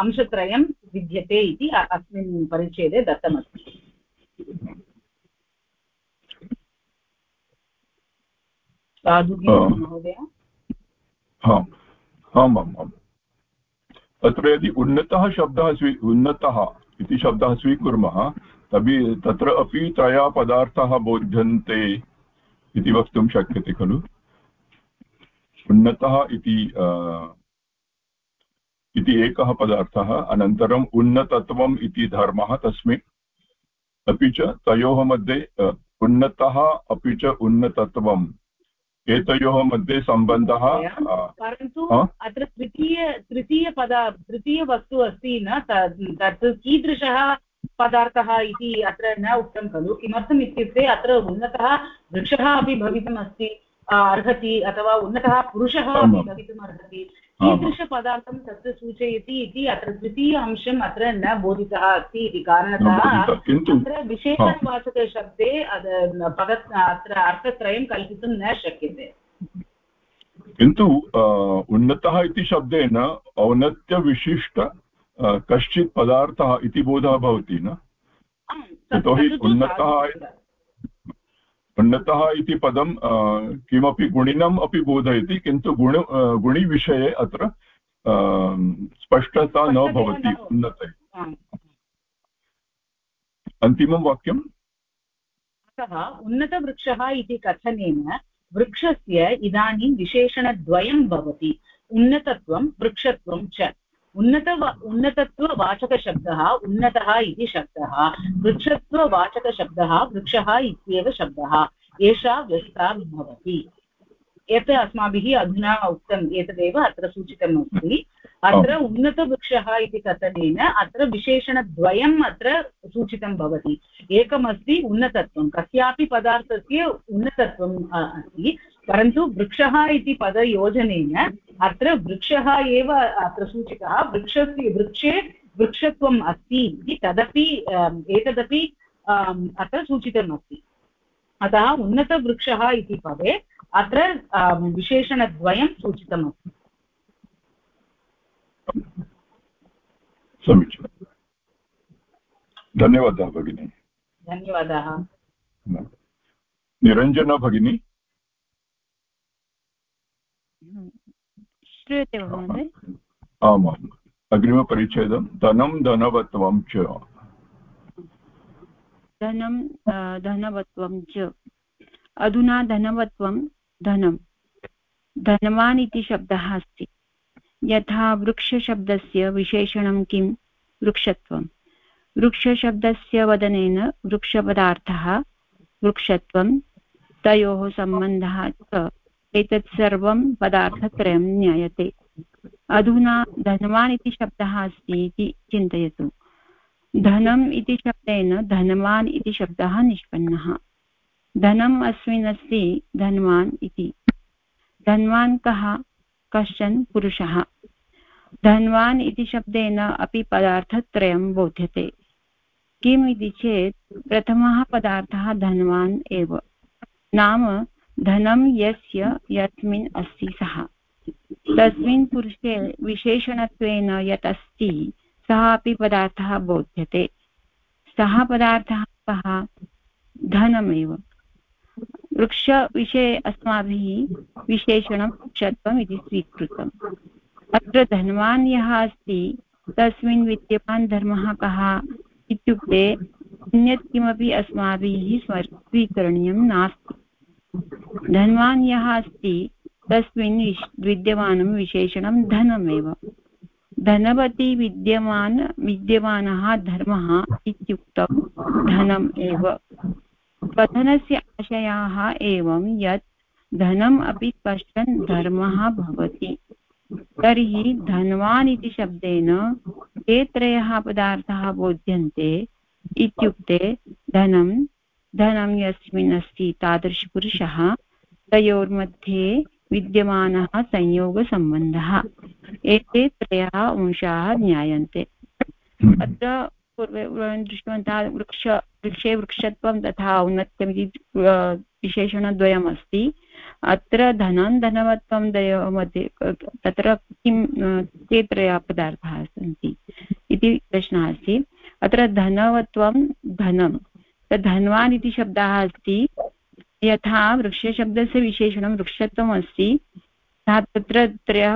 अंशत्रयं विद्यते इति अस्मिन् परिच्छेदे दत्तमस्ति महोदय आम् आम् आम् तत्र यदि उन्नतः शब्दः स्वी, उन्नतः इति शब्दः स्वीकुर्मः तर्हि तत्र अपि त्रयः पदार्थाः बोध्यन्ते इति वक्तुं शक्यते खलु। उन्नतः इति इति एकः पदार्थः, अनन्तरम् उन्नतत्वम् इति धर्मः तस्मिन् अपि च तयोः मध्ये उन्नतः अपि च उन्नतत्वम्। एतयोः मध्ये सम्बन्धः परन्तु अत्र तृतीय तृतीयपद तृतीयवस्तु अस्ति न तत् कीदृशः पदार्थः इति अत्र न उक्तं खलु। किमर्थम् इत्युक्ते अत्र उन्नतः वृक्षः अपि भवितुम् अस्ति अर्हति अथवा उन्नतः पुरुषः अपि भवितुम् अर्हति कीदृशपदार्थं तत्र सूचयति इति अत्र तृतीय अंशम् अत्र न बोधितः अस्ति इति कारणतः अत्र विशेषवाचकशब्दे पद अत्र अर्थत्रयं कल्पितुं न शक्यते। किन्तु उन्नतः इति शब्देन औन्नत्यविशिष्ट कश्चित् पदार्थः इति बोधः भवति न? यतोहि उन्नतः उन्नतः इति पदं किमपि गुणिनम् अपि बोधयति किन्तु गुण गुणिविषये अत्र स्पष्टता न भवति उन्नते अन्तिमं वाक्यम्? अतः उन्नतवृक्षः इति कथनेन वृक्षस्य इदानीं विशेषणद्वयं भवति उन्नतत्वं वृक्षत्वं च। उन्नत उन्नतत्ववाचकशब्दः उन्नतः इति शब्दः वृक्षत्ववाचकशब्दः वृक्षः इत्येव शब्दः। एषा व्यस्ता भवति यत् अस्माभिः अधुना उक्तम् एतदेव अत्र सूचितम् अस्ति। अत्र उन्नतवृक्षः इति कथनेन अत्र विशेषणद्वयम् अत्र सूचितं भवति। एकमस्ति उन्नतत्वं कस्यापि पदार्थस्य उन्नतत्वम् अस्ति। परन्तु वृक्षः इति पदयोजनेन अत्र वृक्षः एव अत्र सूचितः वृक्षस्य वृक्षे वृक्षत्वम् अस्ति इति तदपि एतदपि अत्र सूचितम् अस्ति अतः उन्नतवृक्षः इति पदे अत्र विशेषणद्वयं सूचितम् अस्ति समीचीनं। धन्यवादः भगिनी। धन्यवादाः। निरञ्जना भगिनी। श्रूयते वा महोदय? आमाम्। अग्रिमपरिच्छेदं। धनं धनवत्वं च। धनं धनवत्वं च। अधुना धनवत्वं धनं। धनवान् इति शब्दः अस्ति। यथा वृक्षशब्दस्य विशेषणं किं? वृक्षत्वं। वृक्षशब्दस्य वदनेन वृक्षपदार्थः वृक्षत्वं तयोः सम्बन्धः च। एतत् सर्वं पदार्थत्रयं ज्ञायते। अधुना धनवान् इति शब्दः अस्ति इति चिन्तयतु। धनम् इति शब्देन धनवान् इति शब्दः निष्पन्नः। धनम् अस्मिन् अस्ति धनवान् इति। धनवान् कः? कश्चन पुरुषः। धनवान् इति शब्देन अपि पदार्थत्रयं बोध्यते। किम् इति चेत् प्रथमः पदार्थः धनवान् एव। नाम धनं यस्य यस्मिन् अस्ति सः। तस्मिन् पुरुषे विशेषणत्वेन यत् अस्ति सः अपि पदार्थः बोध्यते। सः पदार्थः कः धनमेव। वृक्षविषये अस्माभिः विशेषणं वृक्षत्वम् इति स्वीकृतम्। अत्र धनवान् यः अस्ति, तस्मिन् विद्यमान् धर्मः कः इत्युक्ते अन्यत् किमपि अस्माभिः स्वीकरणीयं नास्ति। धनवान् यः अस्ति तस्मिन् विश्, विद्यमानं विशेषणं धनमेव। धनवती विद्यमान, विद्यमानः धर्मः इत्युक्तं धनम् एव। कथनस्य आशयाः एवं यत् धनम् अपि कश्चन धर्मः भवति। तर्हि धनवान् इति शब्देन ते त्रयः पदार्थाः बोध्यन्ते इत्युक्ते धनं धनं यस्मिन् अस्ति तादृशपुरुषः तयोर्मध्ये विद्यमानः संयोगसम्बन्धः। एते त्रयः अंशाः ज्ञायन्ते। अत्र पूर्वे वयं दृष्टवन्तः, वृक्ष, वृक्षे वृक्षत्वं तथा औन्नत्यमिति विशेषणद्वयमस्ति। अत्र धनं, धनवत्वं द्वयोः मध्ये तत्र किं ते त्रयः पदार्थाः सन्ति इति प्रश्नः अस्ति। अत्र धनवत्वं, धनं। धन्वान् इति शब्दः अस्ति। यथा वृक्षशब्दस्य विशेषणं वृक्षत्वम् अस्ति अतः तत्र त्रयः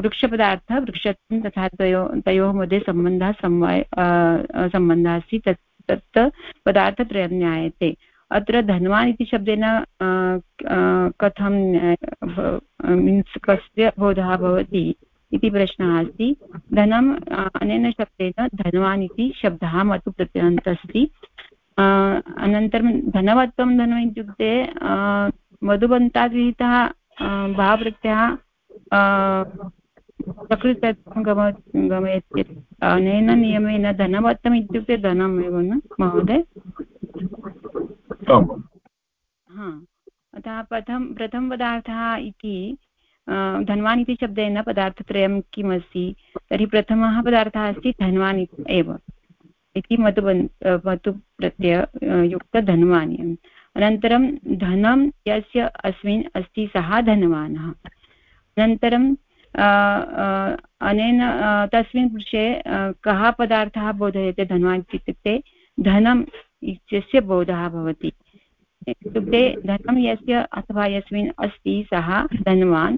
वृक्षपदार्थः, वृक्षत्वं तथा तयो, तयोः मध्ये सम्बन्धः समवाय सम्बन्धः अस्ति। तत् तत् पदार्थत्रयं ज्ञायते। अत्र धनवान् इति शब्देन कथं मीन्स् कस्य बोधः भवति इति प्रश्नः अस्ति। धनम् अनेन शब्देन धनवान् इति शब्दः मतु प्रत्ययन्त अस्ति। अनन्तरं धनवत्वं धनम् इत्युक्ते मधुबन्तात् विहितः भावप्रत्ययः प्रकृतत्वं गम गमयति अनेन नियमेन धनवत्तम् इत्युक्ते धनम् एव न महोदय? अतः प्रथम प्रथमपदार्थः इति धन्वान् इति शब्देन पदार्थत्रयं किम् अस्ति तर्हि प्रथमः पदार्थः अस्ति धन्वान् एव। इति मतुबन् मतुप्रत्यययुक्तधन्वानि अनन्तरं धनं यस्य अस्मिन् अस्ति सः धनवानः। अनन्तरं अनेन तस्मिन् पुरुषे कः पदार्थः बोधयते धनवान् इत्युक्ते धनम् इत्यस्य बोधः भवति। इत्युक्ते धनं यस्य अथवा यस्मिन् अस्ति सः धनवान्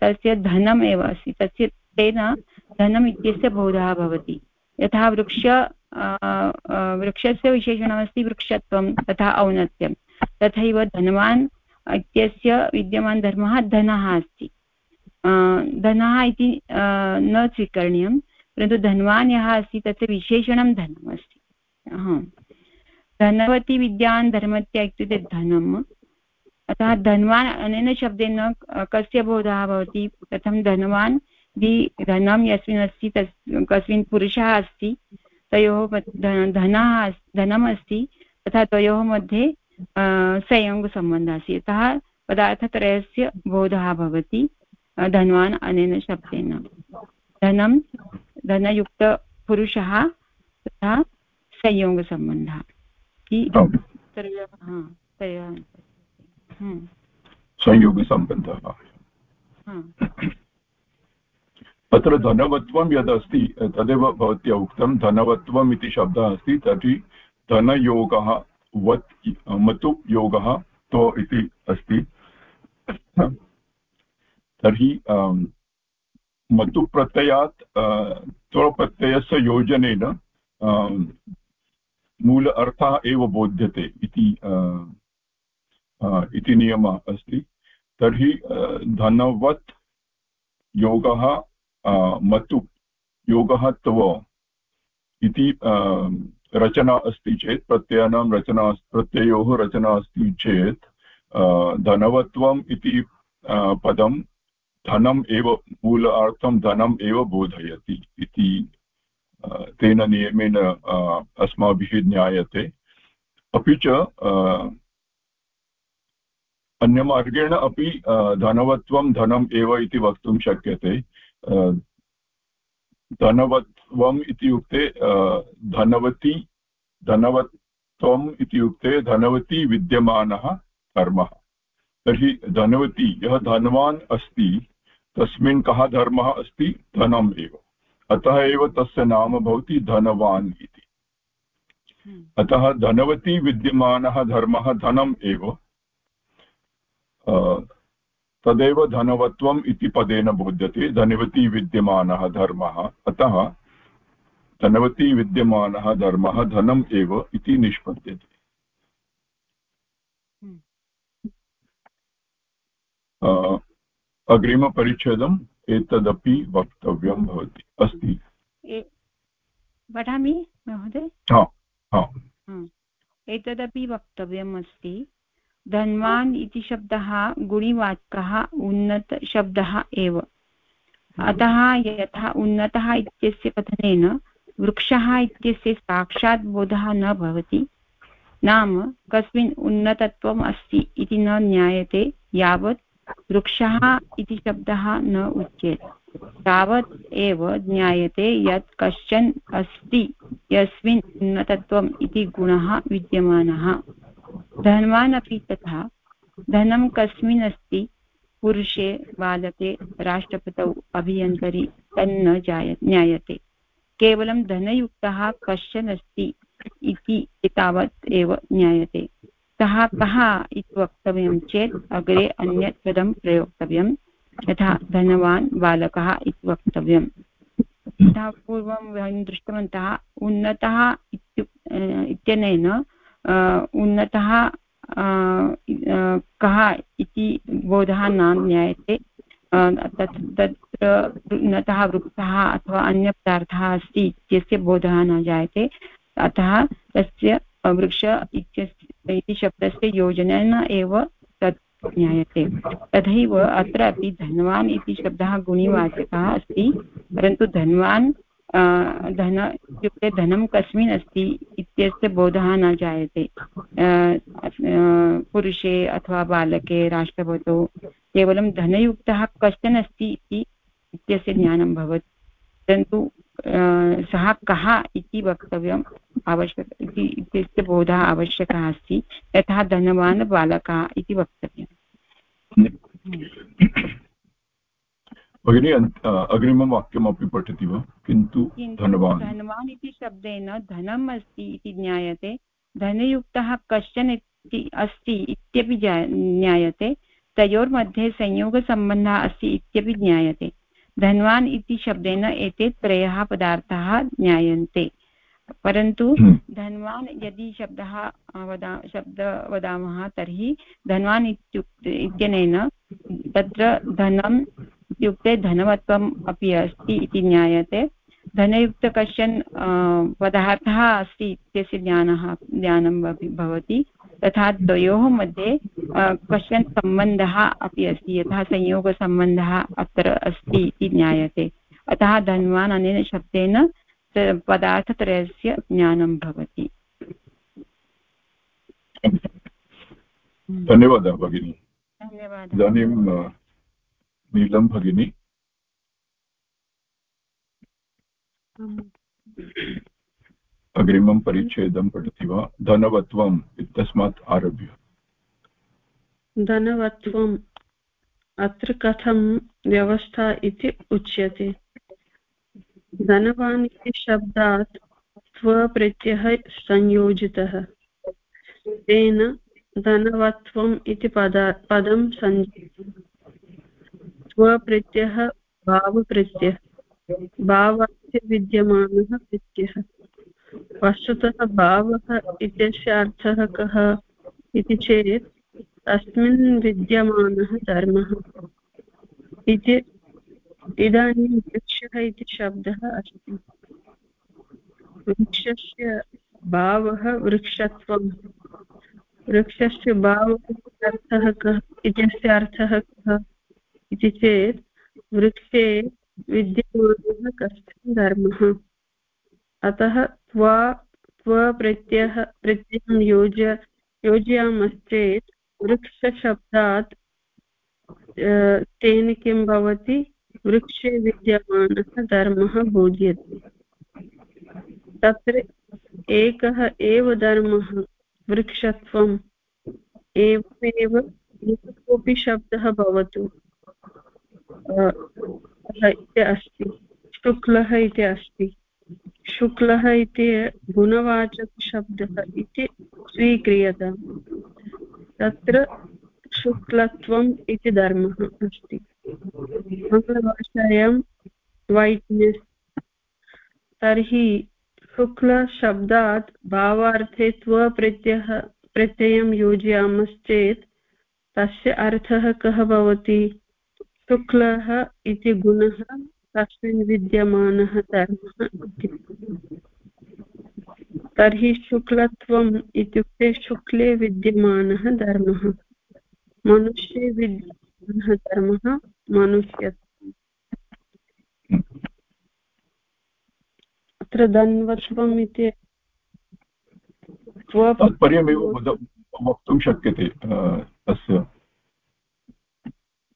तस्य धनम् एव अस्ति। तस्य, तेन धनम् इत्यस्य बोधः भवति। यथा वृक्ष वृक्षस्य विशेषणमस्ति वृक्षत्वं, तथा औन्नत्यं। तथैव धनवान् इत्यस्य विद्यमानधर्मः धनः अस्ति। धनः इति न स्वीकरणीयं, परन्तु धनवान् यः अस्ति, तस्य विशेषणं धनम् धनवती विद्यान् धर्मत्या इत्युक्ते धनम् अतः धनवान् अनेन शब्देन कस्य बोधः भवति? कथं धनवान् यदि धनं यस्मिन् अस्ति तस् कस्मिन् पुरुषः अस्ति तयोः धनः धनम् अस्ति तथा तयोः मध्ये संयोगसम्बन्धः अस्ति। अतः पदार्थत्रयस्य बोधः भवति धनवान् अनेन शब्देन। धनं धनयुक्तपुरुषः तथा संयोगसम्बन्धः। संयोगसम्बन्धः। अत्र धनवत्वं यदस्ति, तदेव भवत्या उक्तं, धनवत्वम् इति शब्दः अस्ति तर्हि धनयोगः, वत्, मतु योगः तो इति अस्ति। तर्हि मतुप्रत्ययात् त्वप्रत्ययस्य योजनेन मूल अर्थः एव बोध्यते इति इति नियमः अस्ति। तर्हि धनवत् योगः मतु योगः तव इति रचना अस्ति चेत् प्रत्ययानां रचना प्रत्ययोः रचना अस्ति चेत् धनवत्वम् इति पदं धनम् एव मूलार्थं धनम् एव बोधयति इति तेन नियमेन अस्माभिः ज्ञायते अपि च अन्यमार्गेण अपि धनवत्वं धनम् एव इति वक्तुं शक्यते धनवत्वम् इत्युक्ते धनवती धनवत्वम् इत्युक्ते धनवती विद्यमानः कर्मः तर्हि धनवती, यः धनवान् अस्ति, तस्मिन् कः धर्मः अस्ति? धनम् एव। अतः एव तस्य नाम भवति धनवान् इति। अतः धनवती विद्यमानः धर्मः धनम् एव। तदेव धनवत्वम् इति पदेन बोध्यते। धनवती विद्यमानः धर्मः। अतः धनवती विद्यमानः धर्मः धनम् एव इति निष्पद्यते। अग्रिमपरिच्छेदम् एतदपि वक्तव्यं भवति। अस्ति। पठामि महोदय? एतदपि वक्तव्यम् अस्ति। धन्वान् इति शब्दः गुणिवाचकः उन्नतशब्दः एव। अतः यथा उन्नतः इत्यस्य कथनेन वृक्षः इत्यस्य साक्षात् बोधः न भवति। नाम कस्मिन् उन्नतत्वम् अस्ति इति न ज्ञायते, यावत् वृक्षः इति शब्दः न उच्यते। तावत् एव ज्ञायते यत् कश्चन अस्ति यस्मिन् उन्नतत्वम् इति गुणः विद्यमानः। धनवान् अपि तथा धनं कस्मिन् अस्ति, पुरुषे बालके राष्ट्रपतौ अभियन्तरि तन्न जाय, ज्ञायते। केवलं धनयुक्तः कश्चन अस्ति इति एतावत् एव ज्ञायते। सः कः इति वक्तव्यं चेत् अग्रे अन्यत् पदं प्रयोक्तव्यं, यथा धनवान् बालकः इति वक्तव्यम्। यथा पूर्वं वयं दृष्टवन्तः, उन्नतः इत्यनेन उन्नतः कः इति बोधः न ज्ञायते। तत्, तत्र उन्नतः वृक्षः अथवा अन्यपदार्थः अस्ति इत्यस्य बोधः न जायते। अतः तस्य वृक्ष इत्यस्य इति शब्दस्य योजनेन एव तत् ज्ञायते। तथैव अत्र अपि धनवान् इति शब्दः गुणिवाचकः अस्ति, परन्तु धनवान् धन, इत्युक्ते धनं कस्मिन् अस्ति इत्यस्य बोधः न जायते। पुरुषे अथवा बालके राष्ट्रपतौ केवलं धनयुक्तः कश्चन अस्ति इति इत्यस्य ज्ञानं भवति। परन्तु सः कः इति वक्तव्यम् आवश्यक, इति, इत्यस्य बोधः आवश्यकः अस्ति, यथा धनवान् बालकः इति वक्तव्यम्। भगिनी अग्रिमं वाक्यमपि पठति वा? किन्तु धनवान्। धनवान् इति शब्देन धनम् अस्ति इति ज्ञायते। धनयुक्तः कश्चन अस्ति इत्यपि ज्ञायते। तयोर्मध्ये संयोगसम्बन्धः अस्ति इत्यपि ज्ञायते। धनवान् इति शब्देन एते त्रयः पदार्थाः ज्ञायन्ते। परन्तु हम्म। धनवान् यदि शब्दः वदा शब्द वदामः तर्हि धनवान् इत्युक्ते इत्यनेन तत्र धनम् इत्युक्ते धनवत्वम् अपि अस्ति इति ज्ञायते। धनयुक्त कश्चन पदार्थः अस्ति इत्यस्य ज्ञानः ज्ञानं भवति। तथा द्वयोः मध्ये कश्चन सम्बन्धः अपि अस्ति यथा संयोगसम्बन्धः अत्र अस्ति इति ज्ञायते। अतः धन्वान् अनेन शब्देन पदार्थत्रयस्य ज्ञानं भवति। धन्यवादः भगिनी। धन्यवादः। इदानीं नीलं भगिनी। अग्रिमं परिच्छेदं पठति वा? धनवत्वम् इत्यस्मात् आरभ्य। धनवत्वम् अत्र कथं व्यवस्था इति उच्यते। धनवान् इति शब्दात् स्वप्रत्ययः संयोजितः। तेन धनवत्वम् इति पदा पदं सञ्ज स्वप्रत्ययः भावप्रत्ययः भावार्थे विद्यमानः प्रत्ययः। वस्तुतः भावः इत्यस्य अर्थः कः इति चेत्, अस्मिन् विद्यमानः धर्मः। इति, इदानीं वृक्षः इति शब्दः अस्ति। वृक्षस्य भावः वृक्षत्वं वृक्षस्य भावः अर्थः कः, इत्यस्य अर्थः कः? इति चेत् वृक्षे विद्यमानः कश्चन धर्मः। अतः त्वा, त्वप्रत्ययः, प्रत्ययं योज्य योजयामश्चेत् वृक्षशब्दात् तेन किं भवति? वृक्षे विद्यमानः धर्मः बोध्यते। तत्र एकः एव धर्मः, वृक्षत्वम्। एवमेव कोऽपि शब्दः भवतु। अस्ति। शुक्लः इति अस्ति। शुक्लः इति गुणवाचकशब्दः इति स्वीक्रियते। तत्र शुक्लत्वम् इति धर्मः अस्ति। आङ्ग्लभाषायां वैट्नेस् तर्हि शुक्लशब्दात् भावार्थे त्वप्रत्ययः, प्रत्ययं योजयामश्चेत् तस्य अर्थः कः भवति? शुक्लः इति गुणः तस्मिन् विद्यमानः धर्मः तर्हि शुक्लत्वम् इत्युक्ते शुक्ले विद्यमानः धर्मः। मनुष्ये विद्यमानः धर्मः मनुष्यत्वम् अत्र धन्वत्वम् इति वक्तुं शक्यते तस्य।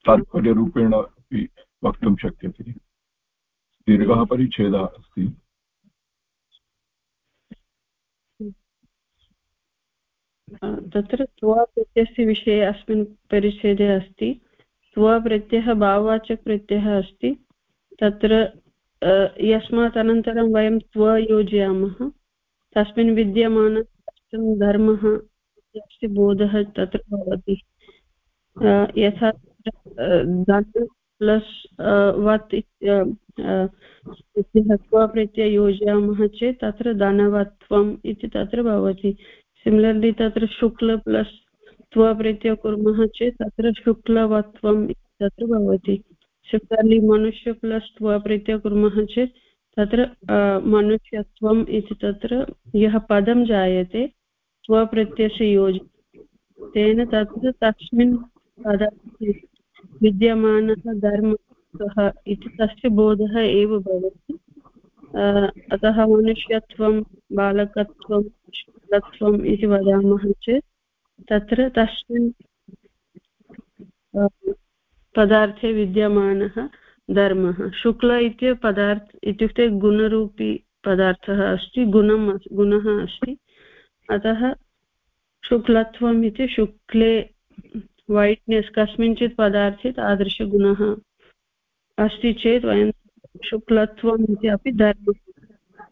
तात्पर्यरूपेण अपि वक्तुं शक्यते। दीर्घः परिच्छेदः अस्ति। तत्र त्वप्रत्ययस्य विषये अस्मिन् परिच्छेदे अस्ति। त्वप्रत्ययः भाववाचकप्रत्ययः अस्ति। तत्र यस्मात् अनन्तरं वयं त्व योजयामः। तस्मिन् विद्यमान धर्मः बोधः तत्र भवति। यथा धन प्लस् वत् स्वप्रत्यय योजयामः चेत् तत्र धनवत्वम् इति तत्र भवति। सिमिलर्लि तत्र शुक्ल प्लस् त्वप्रत्यय कुर्मः चेत् तत्र शुक्लवत्वम् तत्र भवति। सिमिलर्लि मनुष्य प्लस् त्वप्रत्यय कुर्मः चेत् तत्र मनुष्यत्वम् इति तत्र यः पदं जायते स्वप्रत्ययस्य योज तेन तत्र तस्मिन् पदार्थे विद्यमानः धर्मः इति तस्य बोधः एव भवति। अतः मनुष्यत्वं, बालकत्वं शुक्लत्वम् इति वदामः चेत् तत्र तस्मिन् पदार्थे विद्यमानः धर्मः। शुक्ल इति पदार्थ, इत्युक्ते गुणरूपी पदार्थः अस्ति, गुणम् गुणः अस्ति। अतः शुक्लत्वम् इति शुक्ले वैट्नेस् कस्मिंश्चित् पदार्थे तादृशगुणः अस्ति चेत् वयं शुक्लत्वम् इति अपि धर्मः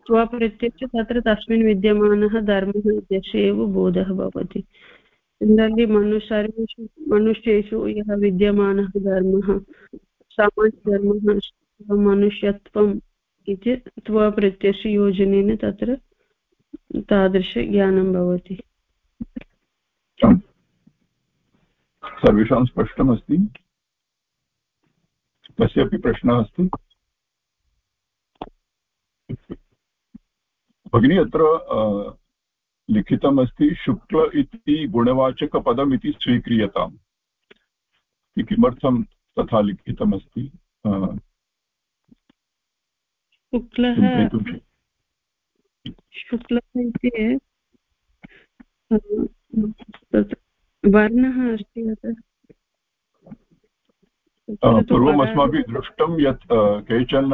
स्वप्रत्यक्ष तत्र तस्मिन् विद्यमानः धर्मः इत्यस्य एव बोधः भवति सिमिलर्लि मनु सर्वेषु मनुष्येषु यः विद्यमानः धर्मः सामान्यधर्मः मनुष्यत्वम् इति त्वप्रत्ययस्य योजनेन तत्र तादृशज्ञानं भवति सर्वेषां स्पष्टमस्ति कस्यापि प्रश्नः अस्ति। भगिनी अत्र लिखितमस्ति शुक्ल इति गुणवाचकपदम् इति स्वीक्रियताम्। किमर्थं तथा लिखितमस्ति शुक्लः शुक्लः इति वर्णः अस्ति अतः। पूर्वम् अस्माभिः दृष्टं यत् केचन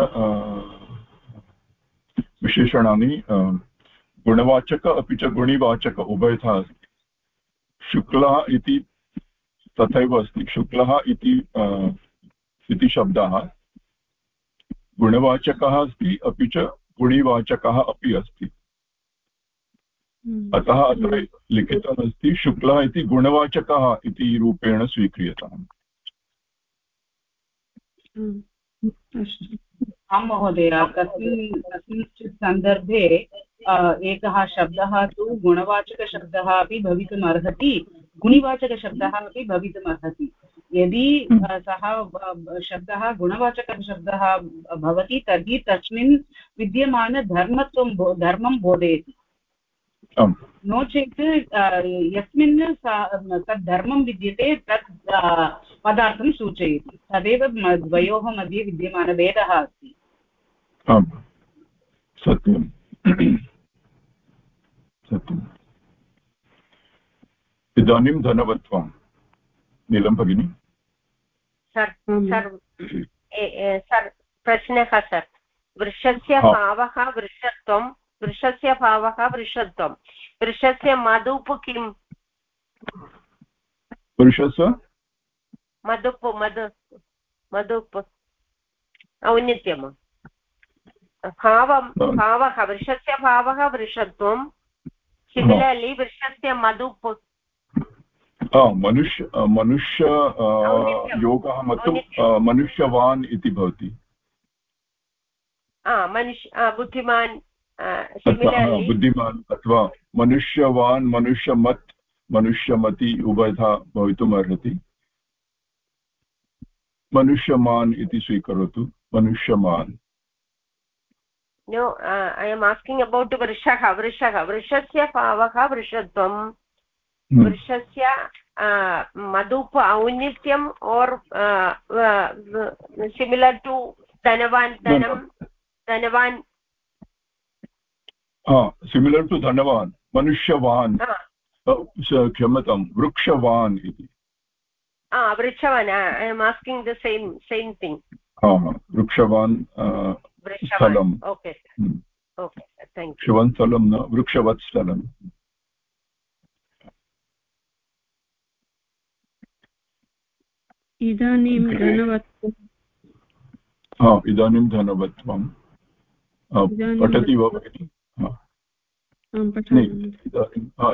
विशेषणानि गुणवाचक अपि च गुणिवाचक उभयथा अस्ति। शुक्लः इति तथैव अस्ति। शुक्लः इति इति शब्दः गुणवाचकः अस्ति अपि च गुणिवाचकः अपि अस्ति। अतः अत्र लिखितमस्ति शुक्लः इति गुणवाचकः इति रूपेण स्वीक्रियताम्। हम्म। आं महोदय कस्मिन् कस्मिंश्चित् सन्दर्भे एकः शब्दः तु गुणवाचकशब्दः अपि भवितुम् अर्हति गुणिवाचकशब्दः अपि भवितुम् अर्हति यदि सः शब्दः गुणवाचकशब्दः भवति तर्हि तस्मिन् विद्यमानधर्मत्वं धर्मं बोधयति। नो चेत् यस्मिन् तद् धर्मं विद्यते तत् पदार्थं सूचयति। तदेव द्वयोः मध्ये विद्यमानभेदः अस्ति। आम्। सत्यं सत्यम्। इदानीं धनवत्वं। नीलं भगिनि? सर् सर् प्रश्नः सर्। वृक्षस्य भावः वृक्षत्वं वृषस्य भावः वृषत्वं। वृषस्य मधुप् किम् वृषस्य मधुप् मधु मधुप्। औन्नित्यम्। भावं भावः वृषस्य भावः वृषत्वं। सिमिलर्लि वृषस्य मधुप्। मनुष्य मनुष्य योगः मतु मनुष्यवान् इति भवति। मनुष्य बुद्धिमान् बुद्धिमान् अथवा मनुष्यवान् मनुष्यमत् मनुष्यमति उभयथा भवितुम् अर्हति मनुष्यमान् इति स्वीकरोतु मनुष्यमान् no I am asking about वृषः वृषः वृषस्य पावः वृषध्वं वृषस्य मधुप औन्नित्यम् ओर् सिमिलर् टु धनवान् धनं धनवान् सिमिलर् टु धनवान् मनुष्यवान् क्षम्यतां वृक्षवान् इति वृक्षवान् I am asking the same same thing वृक्षवान् स्थलम् ओके वृक्षवन् स्थलं न वृक्षवत् स्थलम् इदानीं धनवत्वं इदानीं धनवत्वं पठति वा भगिनि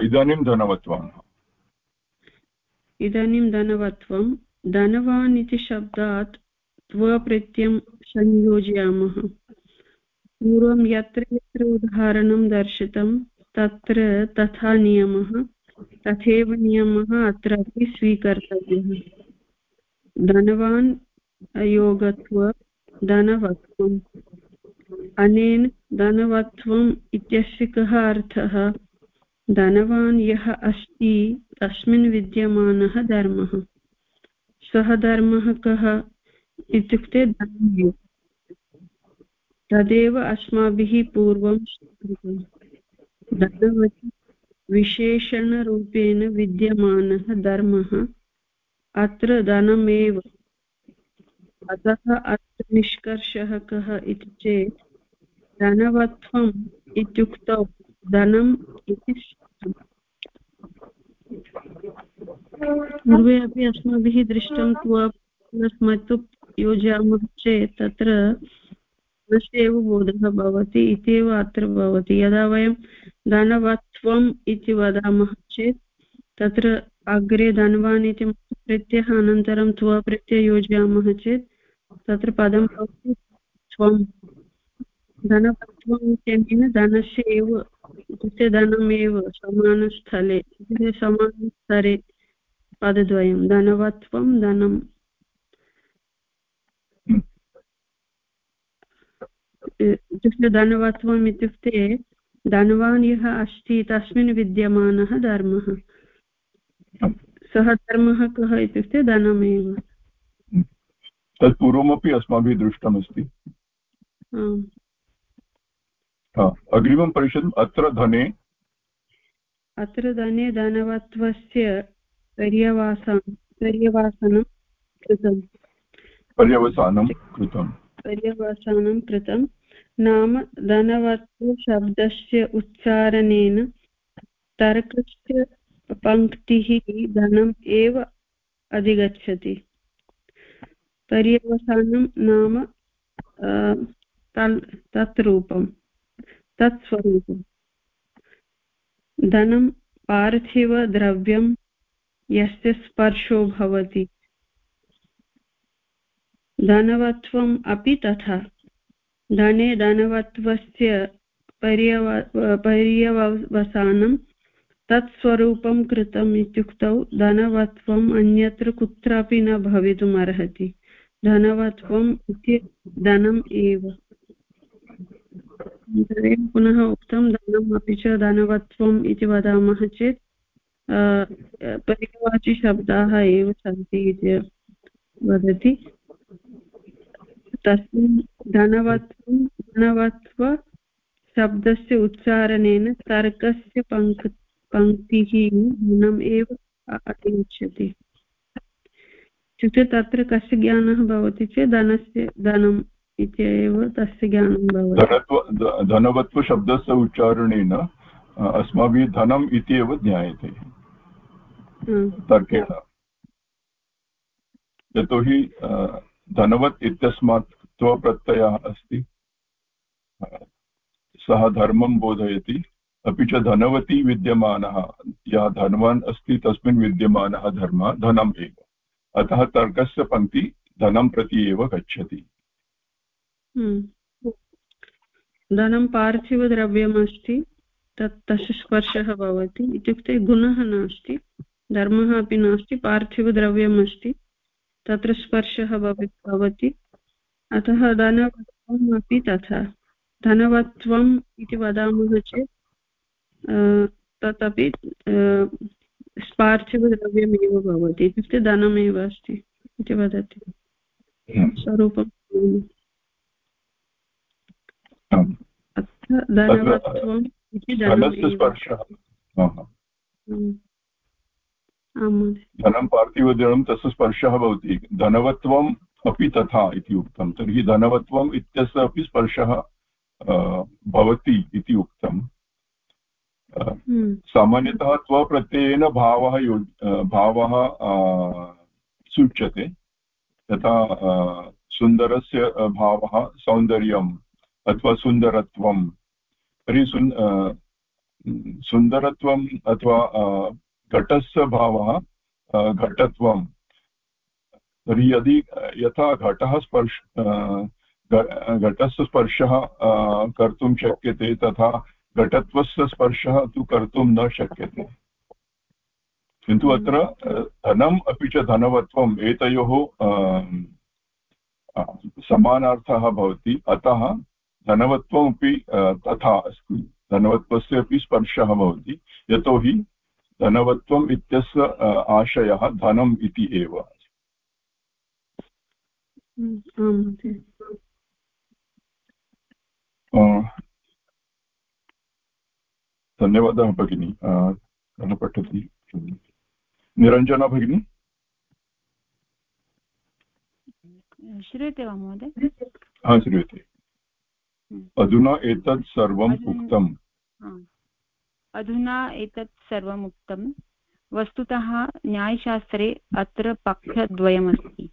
इदानीं धनवत्वान्। इदानीं धनवत्वं। धनवान् इति शब्दात् त्वप्रत्ययं संयोजयामः। पूर्वं यत्र यत्र उदाहरणं दर्शितं तत्र तथा नियमः तथैव नियमः अत्रापि स्वीकर्तव्यः। धनवान् योगत्व धनवत्वम्। अनेन धनवत्वम् इत्यस्य कः अर्थः? धनवान् यः अस्ति, तस्मिन् विद्यमानः धर्मः। सः धर्मः कः? इत्युक्ते धर्मः तदेव अस्माभिः पूर्वं धनवत् विशेषणरूपेण विद्यमानः धर्मः, अत्र धनमेव। अतः अत्र निष्कर्षः कः इति चेत् धनवत्वम् इत्युक्तौ धनम् इति पूर्वे अपि अस्माभिः दृष्टं त्व योजयामः चेत् तत्र तस्य एव बोधः भवति, इत्येव अत्र भवति। यदा वयं धनवत्वम् इति वदामः चेत् तत्र अग्रे धनवान् इति प्रत्ययः अनन्तरं त्व प्रत्यय योजयामः चेत् तत्र पदं भवति त्वं धनवत्वम् इत्यनेन धनस्य एव इत्युक्ते धनमेव समानस्थले इत्युक्ते समानस्तरे पदद्वयं धनवत्वं धनं इत्युक्ते धनवत्वम् इत्युक्ते धनवान् यः अस्ति तस्मिन् विद्यमानः धर्मः। सः धर्मः कः इत्युक्ते धनमेव। तत् पूर्वमपि अस्माभिः दृष्टमस्ति। अग्रिमं परिषद् अत्र धने। अत्र धने धनवत्वस्य पर्यवासं पर्यवासनं कृतं पर्यवसानं कृतम्। पर्यवसानं कृतं नाम धनवत्वशब्दस्य उच्चारणेन तर्कस्य पङ्क्तिः धनम् एव अधिगच्छति। पर्यवसानं नाम तत् रूपं तत् स्वरूपं धनं पार्थिवद्रव्यं यस्य स्पर्शो भवति। धनवत्वम् अपि तथा। धने धनवत्वस्य पर्यव, पर्यवसानं तत्स्वरूपं कृतम् इत्युक्तौ धनवत्वम् अन्यत्र कुत्रापि न भवितुम् अर्हति धनवत्वम् इति धनम् एव। पुनः उक्तं धनम् अपि च धनवत्वम् इति वदामः चेत् पर्यवाचिशब्दाः एव सन्ति इति वदति। तस्मिन् धनवत्वं धनवत्व शब्दस्य उच्चारणेन तर्कस्य पङ्क्, पङ्क्तिः धनम् एव अतिगच्छति इत्युक्ते तत्र कस्य ज्ञानः भवति चेत्, धनस्य धनम् इत्येव तस्य ज्ञानं भवति। धनवत्वशब्दस्य उच्चारणेन अस्माभिः धनम् इति एव ज्ञायते तर्केण। यतोहि धनवत् इत्यस्मात् त्वप्रत्ययः अस्ति। सः धर्मं बोधयति। अपि च धनवती विद्यमानः यः धनवान् अस्ति तस्मिन् विद्यमानः धर्मः धनम् एव। अतः तर्कस्य पङ्क्ति धनं प्रति एव गच्छति। धनं पार्थिवद्रव्यमस्ति तत् तस्य स्पर्शः भवति। इत्युक्ते गुणः नास्ति धर्मः अपि नास्ति पार्थिवद्रव्यम् अस्ति तत्र स्पर्शः भवति। अतः धनवत्वम् अपि तथा। धनवत्वम् इति वदामः चेत् तदपि पार्थिवद्रव्यमेव भवति। इत्युक्ते धनमेव अस्ति इति वदति। स्वरूपं धनम् धनं पार्थिवजलं तस्य स्पर्शः भवति। धनवत्वम् अपि तथा इति उक्तं। तर्हि धनवत्वम् इत्यस्य अपि स्पर्शः भवति इति उक्तम् हम्म। सामान्यतः त्वप्रत्ययेन भावः यो भावः सूच्यते। यथा सुन्दरस्य भावः सौन्दर्यम् अथवा सुन्दरत्वं। तर्हि सुन् सुन्दरत्वम् अथवा घटस्य भावः घटत्वं। तर्हि यदि यथा घटः स्पर्श घटस्य स्पर्शः कर्तुं शक्यते तथा घटत्वस्य स्पर्शः तु कर्तुं न शक्यते। किन्तु अत्र धनम् अपि च धनवत्वम् एतयोः समानार्थः भवति। अतः धनवत्वमपि तथा अस्ति धनवत्वस्य अपि स्पर्शः भवति। यतोहि धनवत्वम् इत्यस्य आशयः धनम् इति एव। धन्यवादः भगिनी। पठति? निरञ्जना भगिनी? श्रूयते वा महोदय? हा श्रूयते। हम्म। अधुना एतत् सर्वम् उक्तम्। अधुना एतत् सर्वम् उक्तं वस्तुतः न्यायशास्त्रे अत्र पक्षद्वयमस्ति।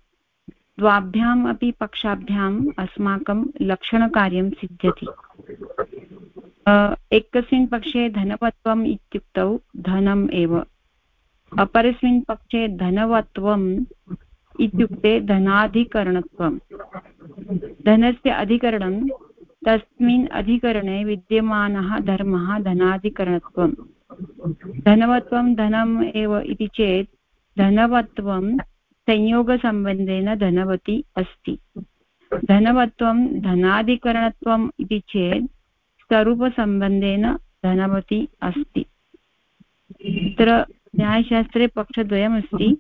द्वाभ्याम् अपि पक्षाभ्याम् अस्माकं लक्षणकार्यं सिद्ध्यति। एकस्मिन् पक्षे धनवत्वम् इत्युक्तौ धनम् एव। अपरस्मिन् पक्षे धनवत्वम् इत्युक्ते धनाधिकरणत्वं धनस्य अधिकरणं तस्मिन् अधिकरणे विद्यमानः धर्मः धनाधिकरणत्वं धनवत्वं धनम् एव इति चेत् धनवत्वं संयोगसम्बन्धेन धनवती अस्ति। धनवत्वं धनाधिकरणत्वम् इति चेत् स्वरूपसम्बन्धेन धनवती अस्ति। तत्र न्यायशास्त्रे पक्षद्वयमस्ति।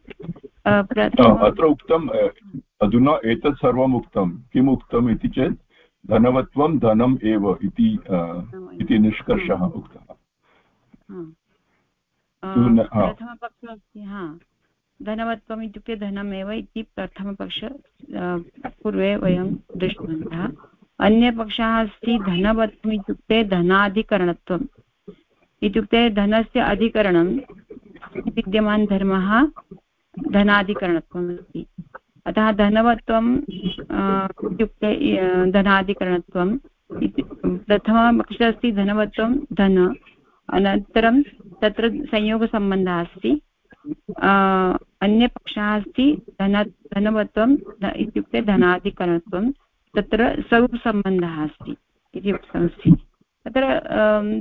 अत्र उक्तम् अधुना एतत् सर्वम् उक्तं किम् उक्तम् इति चेत् धनवत्वं धनम् एव इति निष्कर्षः उक्तः। प्रथमपक्षः अस्ति हा। धनवत्वम् इत्युक्ते धनमेव इति प्रथमपक्ष पूर्वे वयं दृष्टवन्तः। अन्यपक्षः अस्ति धनवत्वम् इत्युक्ते धनाधिकरणत्वम्। इत्युक्ते धनस्य अधिकरणं विद्यमानधर्मः धनाधिकरणत्वम् अस्ति अतः धनवत्वं इत्युक्ते धनाधिकरणत्वं प्रथमपक्षः अस्ति धनवत्वं धन, अनन्तरं तत्र संयोगसम्बन्धः अस्ति अन्यपक्षः अस्ति धन, धनवत्वं इत्युक्ते धनाधिकरणत्वं, तत्र स्वरूपसम्बन्धः अस्ति इति उक्तमस्ति। तत्र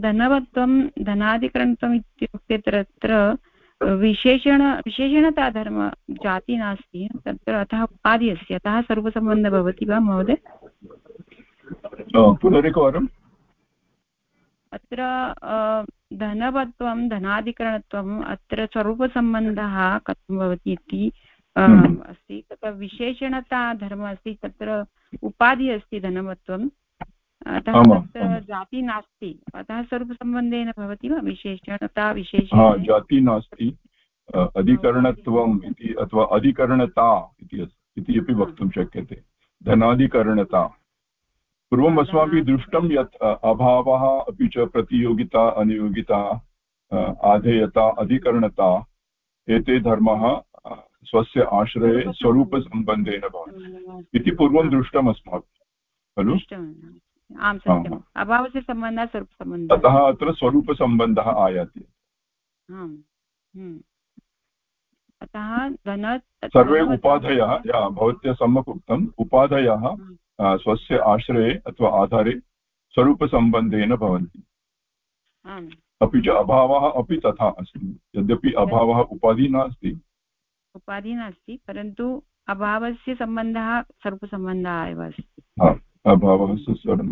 धनवत्वं, धनाधिकरणत्वम् इत्युक्ते तत्र विशेषण विशेषणता धर्म जाति नास्ति तत्र अतः उपाधि अस्ति अतः सर्वसम्बन्धः भवति वा महोदय? पुनरेकवारम् अत्र धनवत्वं धनाधिकरणत्वम् अत्र स्वरूपसम्बन्धः कथं भवति इति हम्म। अस्ति। तत्र विशेषणता धर्मः अस्ति तत्र उपाधिः अस्ति धनवत्वं। अतः तत्र जाति नास्ति। अतः स्वरूपसम्बन्धेन भवति वा विशेषणता विशेष जाति नास्ति। अधिकरणत्वम् इति अथवा अधिकरणता इति अपि वक्तुं शक्यते। धनाधिकरणता। पूर्वम् अस्माभिः दृष्टं यत् अभावः अपि च प्रतियोगिता अनियोगिता आधेयता अधिकरणता एते धर्मः स्वस्य आश्रये स्वरूपसम्बन्धेन भवन्ति। इति पूर्वं दृष्टम् अस्माभिः खलु आं सत्यम्। अभावस्य सम्बन्धः स्वरूपसम्बन्धः अतः अत्र स्वरूपसम्बन्धः आयाति। हम्म। अतः धन सर्वे उपाधयः या भवत्या सम्यक् उक्तम् उपाधयः। स्वस्य आश्रये अथवा आधारे स्वरूपसम्बन्धेन भवन्ति। अपि च अभावः अपि तथा अस्ति। यद्यपि अभावः उपाधिः नास्ति। उपाधिः नास्ति परन्तु अभावस्य सम्बन्धः स्वरूपसम्बन्धः एव अस्ति। अभावः सुस्वरं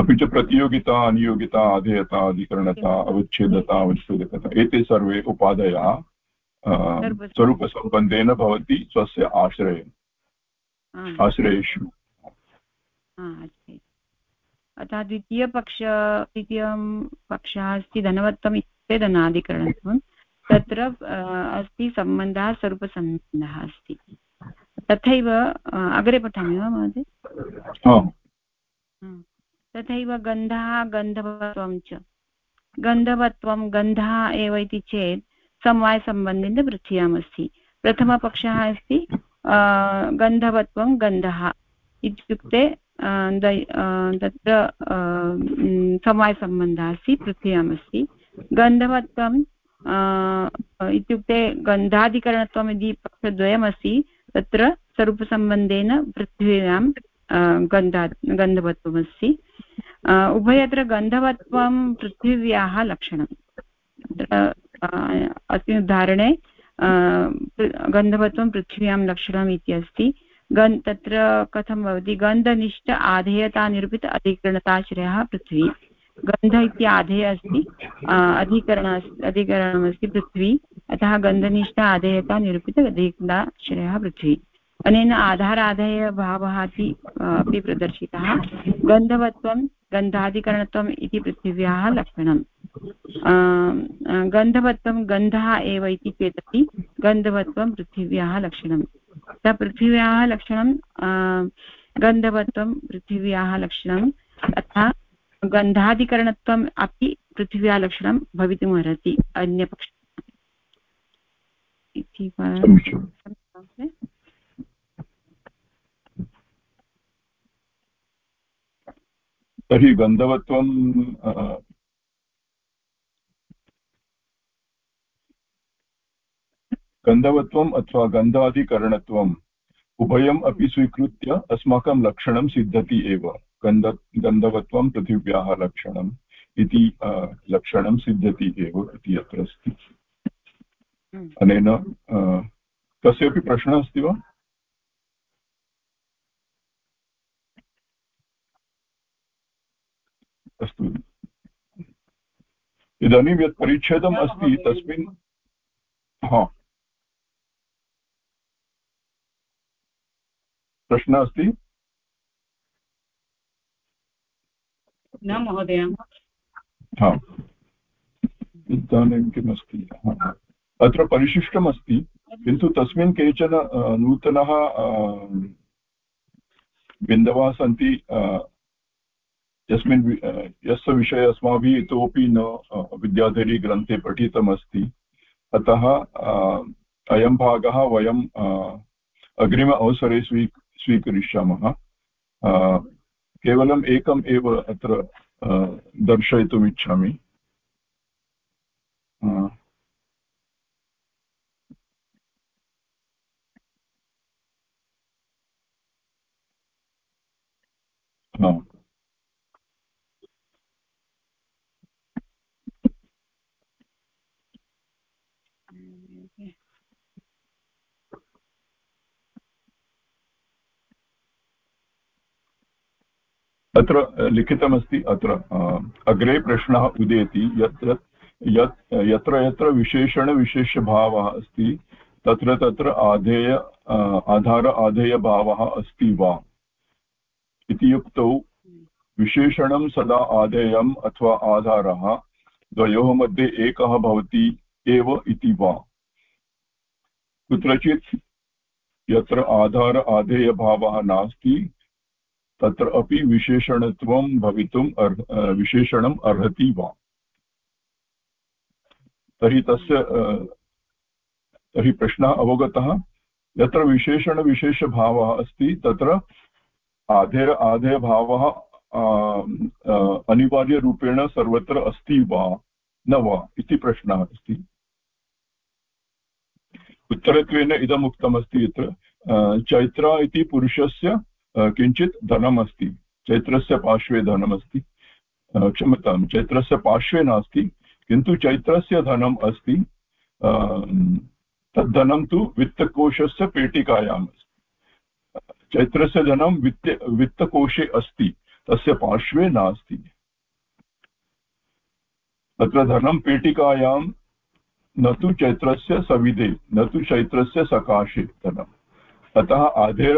अपि च प्रतियोगिता अनियोगिता अधेयता अधिकरणता अवच्छेदता अवच्छेदकता एते सर्वे उपाधयः स्वरूपसम्बन्धेन भवति स्वस्य आश्रये आश्रयेषु। अतः द्वितीयपक्ष द्वितीयं पक्षः अस्ति धनवत्वम् इत्युक्ते धनाधिकरणत्वं। तत्र अस्ति सम्बन्धः स्वरूपसम्बन्धः अस्ति। तथैव अग्रे पठामि वा महोदय? तथैव गन्धः गन्धवत्वं च। गन्धवत्वं गन्धः एव इति चेत् समवायसम्बन्धेन पृच्छ्यामस्ति। प्रथमपक्षः अस्ति गन्धवत्वं गन्धः इत्युक्ते तत्र समवायसम्बन्धः अस्ति पृथ्व्यामस्ति गन्धवत्वं इत्युक्ते गन्धाधिकरणत्वम् यदि पक्षद्वयमस्ति। तत्र स्वरूपसम्बन्धेन पृथ्व्यां गन्धा, गन्धवत्वमस्ति. उभयत्र गन्धवत्वं पृथिव्याः लक्षणम्। अस्मिन् उदाहरणे गन्धवत्वं पृथिव्यां लक्षणम् इति अस्ति। गन्, तत्र कथं भवति? गन्धनिष्ठ आधेयता निरूपित अधिकरणताश्रयः पृथ्वी। गन्ध इति आधेय अस्ति अधिकरण अधिकरणमस्ति पृथ्वी, अतः गन्धनिष्ठ आधेयता निरूपित अधिकरणाश्रयः पृथ्वी। अनेन आधाराधेयभावः अपि प्रदर्शितः। गन्धवत्वं, गन्धाधिकरणत्वम् इति पृथिव्याः लक्षणम्। गन्धवत्वं गन्धः एव इति चेदपि गन्धवत्वं पृथिव्याः लक्षणं स पृथिव्याः लक्षणं गन्धवत्वं पृथिव्याः लक्षणं तथा गन्धाधिकरणत्वम् अपि पृथिव्या लक्षणं भवितुमर्हति, अन्यपक्ष इति तर्हि गन्धवत्वं गन्धवत्वम् अथवा गन्धादिकरणत्वम् उभयम् अपि स्वीकृत्य अस्माकं लक्षणं सिद्धति एव। गन्ध गन्धवत्वं पृथिव्याः लक्षणम् इति लक्षणं सिद्धति एव इति अत्र अस्ति। हम्म। अनेन कस्यापि प्रश्नः अस्ति वा? अस्तु। इदानीं यत् परिच्छेदम् अस्ति तस्मिन् हा। प्रश्नः अस्ति? न, महोदय। इदानीं किमस्ति? अत्र परिशिष्टमस्ति, किन्तु तस्मिन् केचन नूतनः बिन्दवः सन्ति यस्मिन् यस्य विषये अस्माभिः इतोपि न विद्याधरीग्रन्थे पठितमस्ति। अतः अयं भागः वयं अग्रिम अवसरे स्वी, स्वीकरिष्यामः। केवलम् एकम् एव अत्र दर्शयितुम् इच्छामि। अत्र लिखितमस्ति अत्र अग्रे प्रश्नः उदेति, यत्र, यत्, यत्र यत्र विशेषणविशेषभावः अस्ति, तत्र तत्र आधेय आधार आधेयभावः अस्ति वा? इति युक्तौ विशेषणं सदा आधेयम् अथवा आधारः, द्वयोः मध्ये एकः भवति एव इति वा? कुत्रचित् यत्र आधार आधेयभावः नास्ति तत्र अपि विशेषणत्वं भवितुम् अर्ह विशेषणम् अर्हति वा तर्हि तस्य तर्हि प्रश्नः अवगतः। यत्र विशेषणविशेषभावः अस्ति, तत्र आधेर आधेयभावः अनिवार्यरूपेण सर्वत्र अस्ति वा, न वा, इति प्रश्नः अस्ति। उत्तरत्वेन इदम् उक्तमस्ति यत्र चैत्रा इति पुरुषस्य किञ्चित् धनमस्ति, चैत्रस्य पार्श्वे धनमस्ति क्षम्यतां चैत्रस्य पार्श्वे नास्ति, किन्तु चैत्रस्य धनम् अस्ति तद्धनं तु वित्तकोशस्य पेटिकायाम् अस्ति। चैत्रस्य धनं वित्त, वित्तकोशे अस्ति, तस्य पार्श्वे नास्ति। तत्र धनं पेटिकायां न तु चैत्रस्य सविधे, न तु चैत्रस्य सकाशे धनम्। अतः आधेय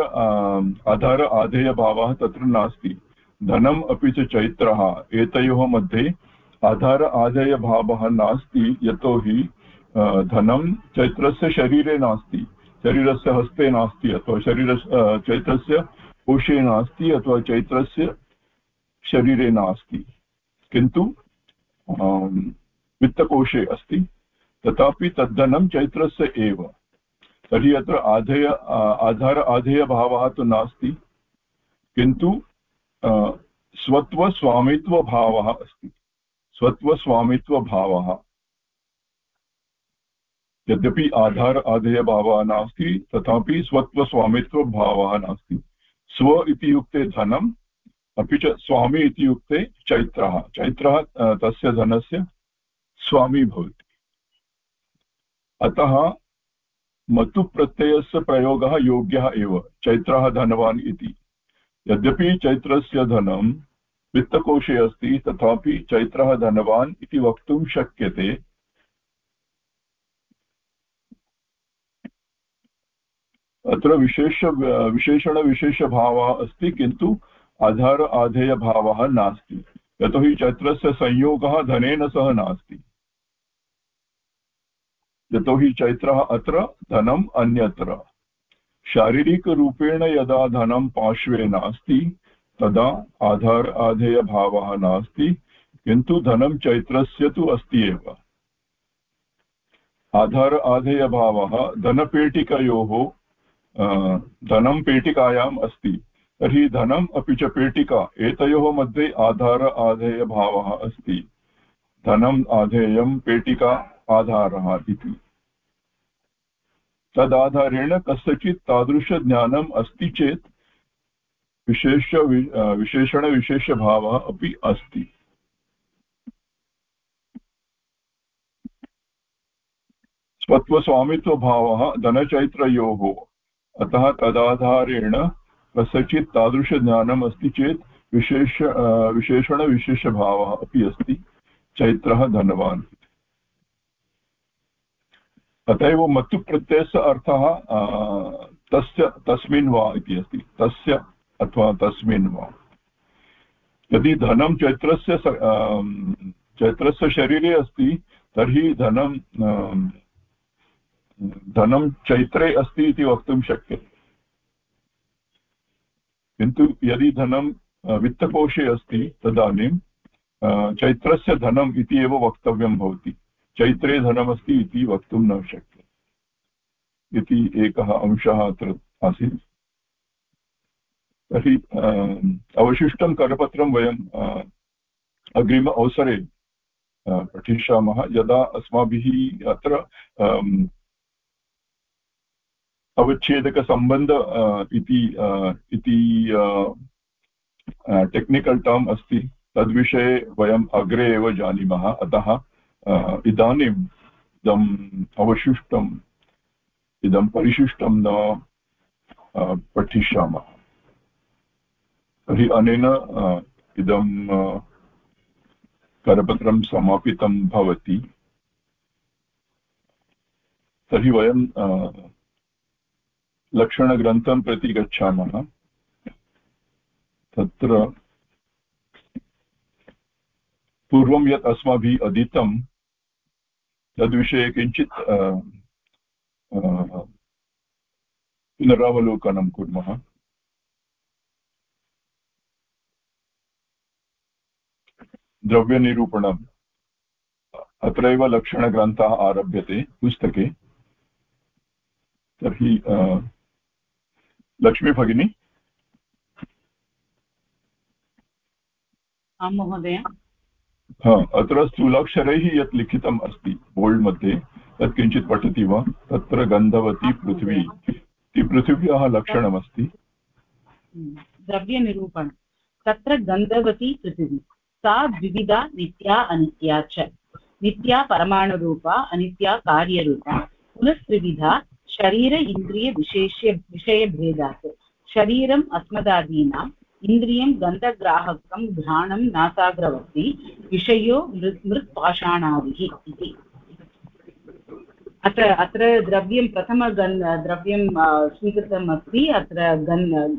आधार आधेयभावः तत्र नास्ति। धनम् अपि च चैत्रः, एतयोः मध्ये आधार आधेयभावः नास्ति, यतोहि धनं चैत्रस्य शरीरे नास्ति, शरीरस्य हस्ते नास्ति, अथवा शरीर चैत्रस्य कोशे नास्ति, अथवा चैत्रस्य शरीरे नास्ति। किन्तु वित्तकोशे अस्ति, तथापि तद्धनं चैत्रस्य एव। तर्हि अत्र आधेय आधार आधेयभावः तु नास्ति, किन्तु स्वत्वस्वामित्वभावः अस्ति। स्वत्वस्वामित्वभावः। यद्यपि आधार आधेयभावः नास्ति, तथापि स्वत्वस्वामित्वभावः नास्ति। स्व इति युक्ते धनम् अपि च स्वामी इति युक्ते चैत्रः। चैत्रः तस्य धनस्य स्वामी भवति। अतः मतुप्रत्ययस्य प्रयोगः योग्यः एव। चैत्रः धनवान् इति। यद्यपि चैत्रस्य धनं वित्तकोशे अस्ति, तथापि चैत्रः धनवान् इति वक्तुं शक्यते। अत्र विशेष, विशेषणविशेषभावः अस्ति, किन्तु आधार आधेयभावः नास्ति। यतोहि चैत्रस्य संयोगः धनेन सह नास्ति। यतोहि चैत्रः अत्र, धनम् अन्यत्र। शारीरिकरूपेण यदा धनं पार्श्वे नास्ति, तदा आधार, आधेयभावः नास्ति, किन्तु धनं चैत्रस्य तु अस्ति एव। आधार, आधेयभावः धनपेटिकयोः धनं पेटिकायाम् अस्ति। तर्हि धनम् अपि च पेटिका, एतयोः मध्ये आधार, आधेयभावः अस्ति। धनम् आधेयं, पेटिका, आधारः इति। तदाधारेण कस्यचित् तादृशज्ञानम् अस्ति चेत् विशेष विशेषणविशेषभावः अपि अस्ति। स्वत्वस्वामित्वभावः धनचैत्रयोः। अतः तदाधारेण कस्यचित् तादृशज्ञानम् अस्ति चेत् विशेष विशेषणविशेषभावः अपि अस्ति। चैत्रः धनवान्। अत एव मतुप्रत्ययस्य अर्थः तस्य, तस्मिन् वा इति अस्ति। तस्य अथवा तस्मिन् वा। यदि धनं चैत्रस्य चैत्रस्य शरीरे अस्ति, तर्हि धनं धनं चैत्रे अस्ति इति वक्तुं शक्यते। किन्तु यदि धनं वित्तकोशे अस्ति, तदानीं चैत्रस्य धनम् इति एव वक्तव्यं भवति। चैत्रे धनमस्ति इति वक्तुं न शक्यते। इति एकः अंशः अत्र आसीत्। तर्हि अवशिष्टं करपत्रं वयम् अग्रिम अवसरे पठिष्यामः। यदा अस्माभिः अत्र अवच्छेदकसम्बन्ध इति इति टेक्निकल् टर्म् अस्ति, तद्विषये वयम् अग्रे एव जानीमः। अतः इदानीम् इदम् अवशिष्टम्, इदं परिशिष्टं न पठिष्यामः। तर्हि अनेन इदं करपत्रं समापितं भवति। तर्हि वयं लक्षणग्रन्थं प्रति गच्छामः। तत्र पूर्वं यत् अस्माभिः अधीतं तद्विषये किञ्चित् पुनरावलोकनं कुर्मः। द्रव्यनिरूपणम्। अत्रैव लक्षणग्रन्थः आरभ्यते पुस्तके। तर्हि लक्ष्मी भगिनी आं महोदय। अत्र स्थूलाक्षरैः यत् लिखितम् अस्ति बोल्ड् मध्ये, तत् किञ्चित् पठति वा? तत्र गन्धवती पृथिवी। इति पृथिव्याः लक्षणमस्ति। द्रव्यनिरूपणं। तत्र गन्धवती पृथिवी। सा द्विविधा नित्या अनित्या च। नित्या परमाणुरूपा, अनित्या कार्यरूपा। पुनस्त्रिविधा शरीर इन्द्रियविशेष्य विषयभेदात्। शरीरम् अस्मदादीनां इन्द्रियं गन्धग्राहकं घ्राणं नासाग्रवर्ति विषयो मृत् मृत्पाषाणादिः इति। अत्र अत्र द्रव्यं प्रथमगन् द्रव्यं स्वीकृतम् अस्ति, अत्र गन्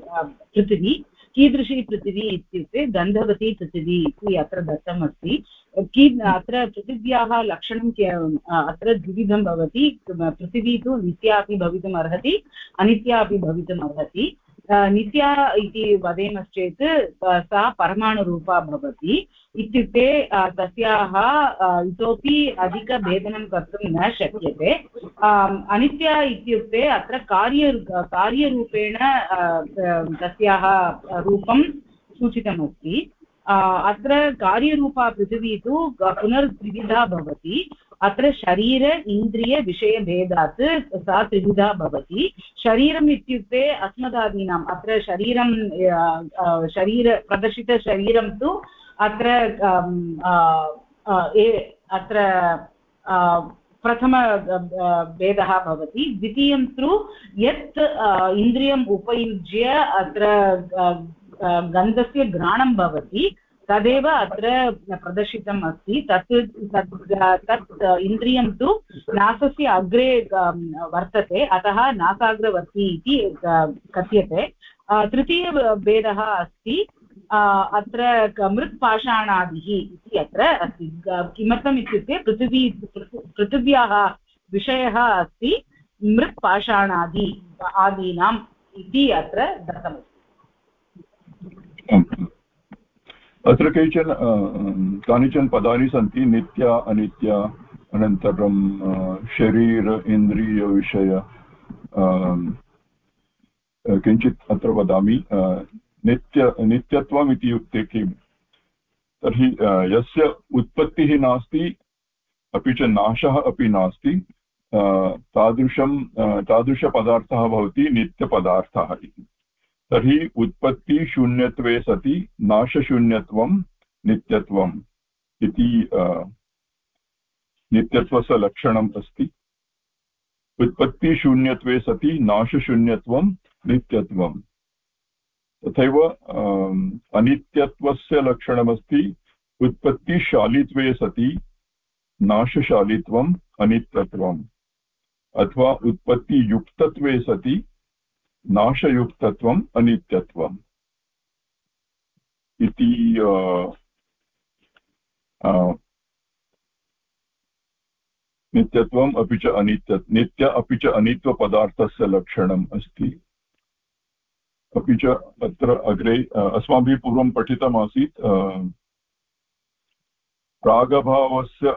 पृथिवी, कीदृशी पृथिवी इत्युक्ते गन्धवती पृथिवी इति अत्र दत्तमस्ति। की, अत्र पृथिव्याः लक्षणं अत्र द्विविधं भवति, पृथिवी तु नित्या अपि भवितुम् अर्हति अनित्या अपि भवितुम् नित्या इति वदेमश्चेत् सा परमाणुरूपा भवति इत्युक्ते तस्याः इतोपि अधिकभेदनं कर्तुं न शक्यते अनित्या इत्युक्ते अत्र कार्य कार्यरूपेण तस्याः रूपं सूचितमस्ति अत्र कार्यरूपा पृथिवी तु पुनर्द्विविधा भवति अत्र शरीर इन्द्रियविषयभेदात् सा त्रिविधा भवति। शरीरम् इत्युक्ते अस्मदादीनाम्, अत्र शरीरं शरीर प्रदर्शितशरीरं तु अत्र अत्र प्रथम भेदः भवति। द्वितीयं तु यत् इन्द्रियम् उपयुज्य अत्र गन्धस्य घ्राणं भवति। तदेव अत्र प्रदर्शितम् अस्ति. तत् तत् इन्द्रियं तु नासस्य अग्रे वर्तते. अतः नासाग्रवर्ती इति कथ्यते. तृतीयभेदः अस्ति. अत्र मृत्पाषाणादिः इति अत्र अस्ति. किमर्थम् इत्युक्ते पृथिवी पृथिव्याः विषयः अस्ति. मृत्पाषाणादि, आदीनाम् इति अत्र दत्तमस्ति. अत्र केचन कानिचन पदानि सन्ति, नित्य, अनित्य, अनन्तरं शरीर, इन्द्रियविषय किञ्चित् अत्र वदामि नित्य नित्यत्वम् इति युक्ते किम्? तर्हि यस्य उत्पत्तिः नास्ति, अपि च नाशः अपि नास्ति तादृशं तादृशपदार्थः भवति, नित्यपदार्थः इति। तर्हि उत्पत्तिशून्यत्वे सति नाशशून्यत्वं नित्यत्वम् इति नित्यत्वस्य लक्षणम् अस्ति। उत्पत्तिशून्यत्वे सति नाशशून्यत्वं नित्यत्वम्। तथैव अनित्यत्वस्य लक्षणमस्ति उत्पत्तिशालित्वे सति नाशशालित्वम् अनित्यत्वम् अथवा उत्पत्तियुक्तत्वे सति नाशयुक्तत्वम् अनित्यत्वम् इति नित्यत्वम् अपि च अनित्य, नित्य अपि च अनित्वपदार्थस्य लक्षणम् अस्ति। अपि च अत्र अग्रे अस्माभिः पूर्वं पठितमासीत् प्रागभावस्य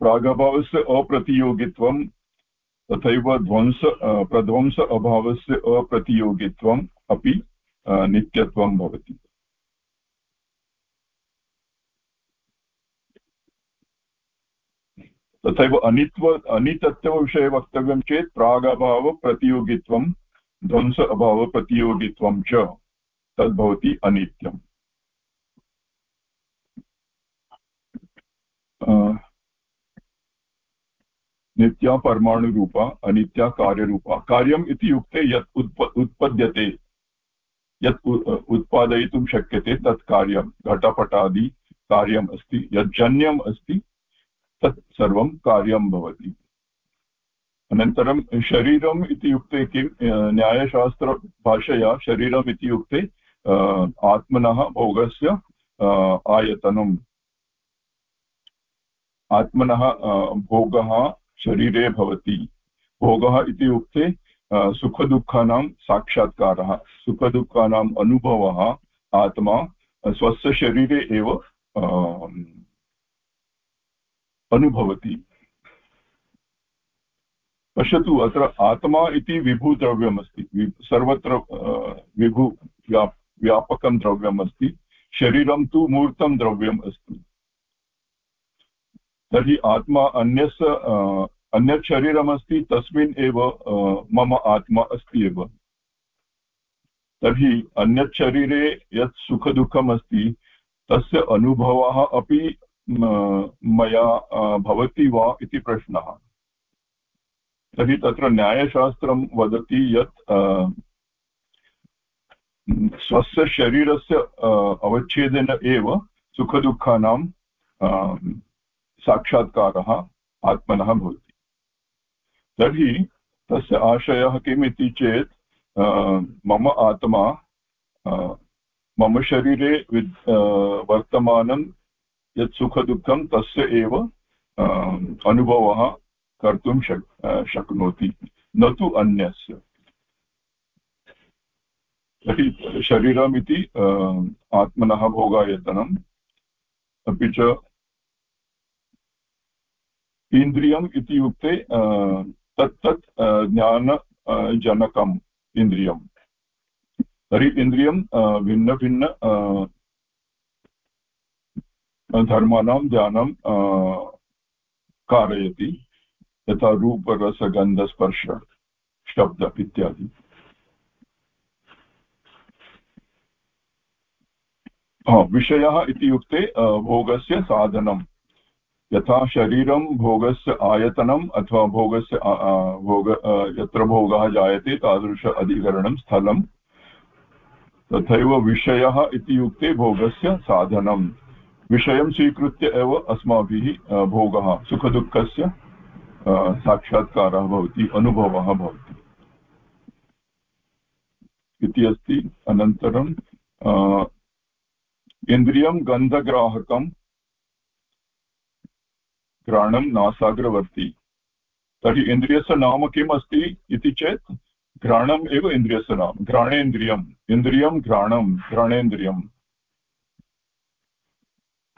प्रागभावस्य अप्रतियोगित्वं तथैव ध्वंस प्रध्वंस अभावस्य अप्रतियोगित्वम् अपि नित्यत्वं भवति। तथैव अनित्व अनितत्वविषये वक्तव्यं चेत् प्रागभावप्रतियोगित्वं, ध्वंस अभावप्रतियोगित्वं च तद्भवति अनित्यम्। नित्या परमाणुरूपा अनित्या कार्यरूपा कार्यम् इति युक्ते यत् उत्प, उत्पद्यते। यत् उत्पादयितुं शक्यते तत् कार्यं घटपटादि कार्यम् अस्ति। यत् जन्यम् अस्ति, तत् सर्वं कार्यं भवति। अनन्तरं शरीरम् इति युक्ते किं? न्यायशास्त्रभाषया शरीरम् इति युक्ते आत्मनः भोगस्य आयतनम्। आत्मनः भोगः शरीरे भवति। भोगः इति उक्ते सुखदुःखानां साक्षात्कारः। सुखदुःखानाम् अनुभवः आत्मा स्वस्य शरीरे एव अनुभवति। पश्यतु, अत्र आत्मा इति विभुद्रव्यमस्ति। सर्वत्र विभु व्या व्यापकं द्रव्यम् अस्ति शरीरं तु मूर्तं द्रव्यम् अस्ति। तर्हि आत्मा अन्यस्य अन्यत् शरीरमस्ति तस्मिन् एव मम आत्मा अस्ति एव। तर्हि अन्यत् शरीरे यत् सुखदुःखम् अस्ति तस्य अनुभवः अपि मया भवति वा इति प्रश्नः। तर्हि तत्र न्यायशास्त्रं वदति यत् स्वस्य शरीरस्य अवच्छेदेन एव सुखदुःखानां साक्षात्कारः आत्मनः भवति। तर्हि तस्य आशयः किम् इति चेत् मम आत्मा मम शरीरे विद् वर्तमानं यत् सुखदुःखं तस्य एव अनुभवः कर्तुं शक् शक्नोति, न तु अन्यस्य। तर्हि शरीरमिति आत्मनः भोगायतनम्, अपि च इन्द्रियम् इति युक्ते तत् ज्ञानजनकम् इन्द्रियम्। तर्हि इन्द्रियं भिन्नभिन्न धर्माणां ध्यानं कारयति, यथा रूपरसगन्धस्पर्श शब्द इत्यादि। विषयः इत्युक्ते भोगस्य साधनं यथा शरीरं भोगस्य आयतनम् अथवा भोगस्य भोग यत्र भोगः जायते तादृश अधिकरणं स्थलं तथैव विषयः इत्युक्ते भोगस्य साधनं विषयं स्वीकृत्य एव अस्माभिः भोगः, सुखदुःखस्य साक्षात्कारः भवति, अनुभवः भवति। इति अस्ति। अनन्तरं इन्द्रियं गन्धग्राहकं घ्राणं नासाग्रवर्ति। तर्हि इन्द्रियस्य नाम किम् अस्ति इति चेत् घ्राणम् एव इन्द्रियस्य नाम। घ्राणेन्द्रियम् इन्द्रियं घ्राणं घ्राणेन्द्रियम्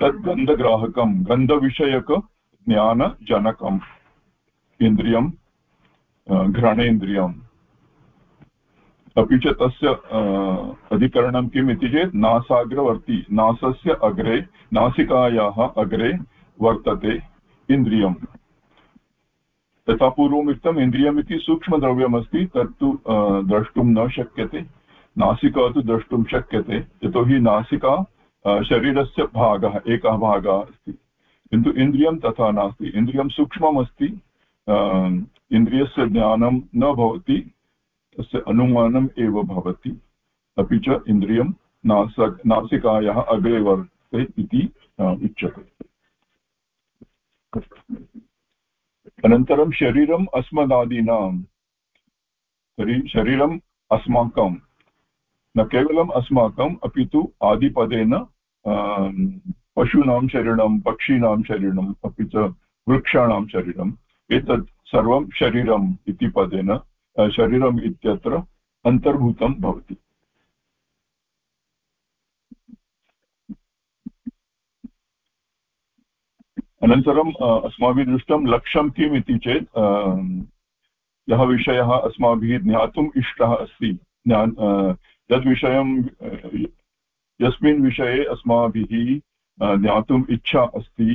तद् गन्धग्राहकं गन्धविषयकज्ञानजनकम् इन्द्रियं घ्राणेन्द्रियम् अपि च तस्य अधिकरणं किम् इति चेत् नासाग्रवर्ति। नासस्य अग्रे, नासिकायाः अग्रे वर्तते। इन्द्रियम्। यथा पूर्वमुक्तम् इन्द्रियम् इति सूक्ष्मद्रव्यमस्ति, तत्तु द्रष्टुं न शक्यते। नासिका तु द्रष्टुं शक्यते, यतोहि नासिका शरीरस्य भागः, एकः भागः अस्ति। किन्तु इन्द्रियं तथा नास्ति। इन्द्रियं सूक्ष्मम् अस्ति इन्द्रियस्य ज्ञानं न भवति, तस्य अनुमानम् एव भवति। अपि च इन्द्रियं नास नासिकायाः अग्रे वर्तते इति उच्यते। अनन्तरं शरीरम् अस्मदादीनां। तर्हि शरीरम् अस्माकं। न केवलम् अस्माकम्, अपि तु आदिपदेन पशूनां शरीरं पक्षीणां शरीरम् अपि च वृक्षाणां शरीरम्। एतत् सर्वं शरीरम् इति पदेन शरीरम् इत्यत्र अन्तर्भूतं भवति। अनन्तरम् अस्माभिः दृष्टं लक्ष्यं किम् इति चेत् यः विषयः अस्माभिः ज्ञातुम् इष्टः अस्ति, ज्ञान यद्विषयं यस्मिन् विषये अस्माभिः ज्ञातुम् इच्छा अस्ति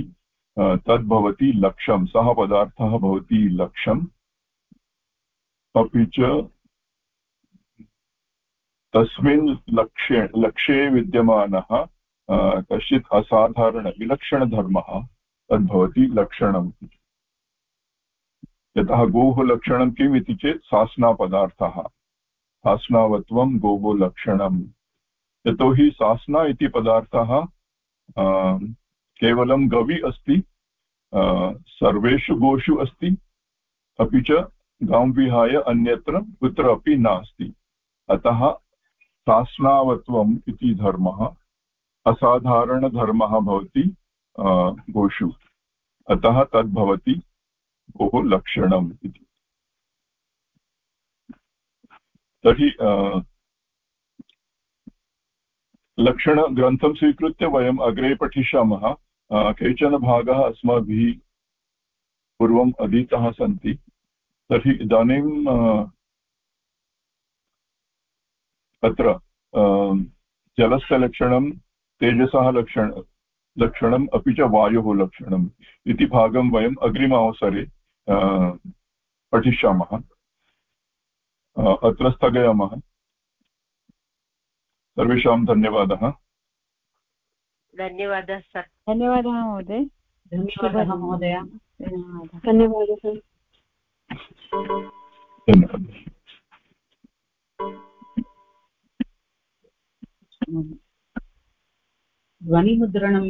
तद् भवति लक्ष्यं, सः पदार्थः भवति लक्ष्यम्। अपि च तस्मिन् लक्ष्ये लक्ष्ये विद्यमानः कश्चित् असाधारणविलक्षणधर्मः तद्भवति लक्षणम् यतः गोः लक्षणं किम् इति चेत् सास्नापदार्थः। सास्नावत्वं गोः लक्षणम्। यतोहि सास्ना इति पदार्थः केवलं गवि अस्ति सर्वेषु गोषु अस्ति, अपि च गां विहाय अन्यत्र कुत्रापि नास्ति। अतः शासनावत्वम् इति धर्मः असाधारणधर्मः भवति। गोषु। अतः तद् भवति गोः लक्षणम् इति। तर्हि लक्षणग्रन्थं स्वीकृत्य वयम् अग्रे पठिष्यामः। केचन भागाः अस्माभिः पूर्वम् अधीताः सन्ति। तर्हि इदानीं अत्र जलस्य लक्षणं, तेजसः लक्षण लक्षणम् अपि च वायोः लक्षणम् इति भागं वयम् अग्रिमावसरे पठिष्यामः। अत्र स्थगयामः। सर्वेषां धन्यवादः। धन्यवादः सर्। धन्यवादः महोदय। धन्यवादः महोदय। धन्यवादः। ध्वनिमुद्रणं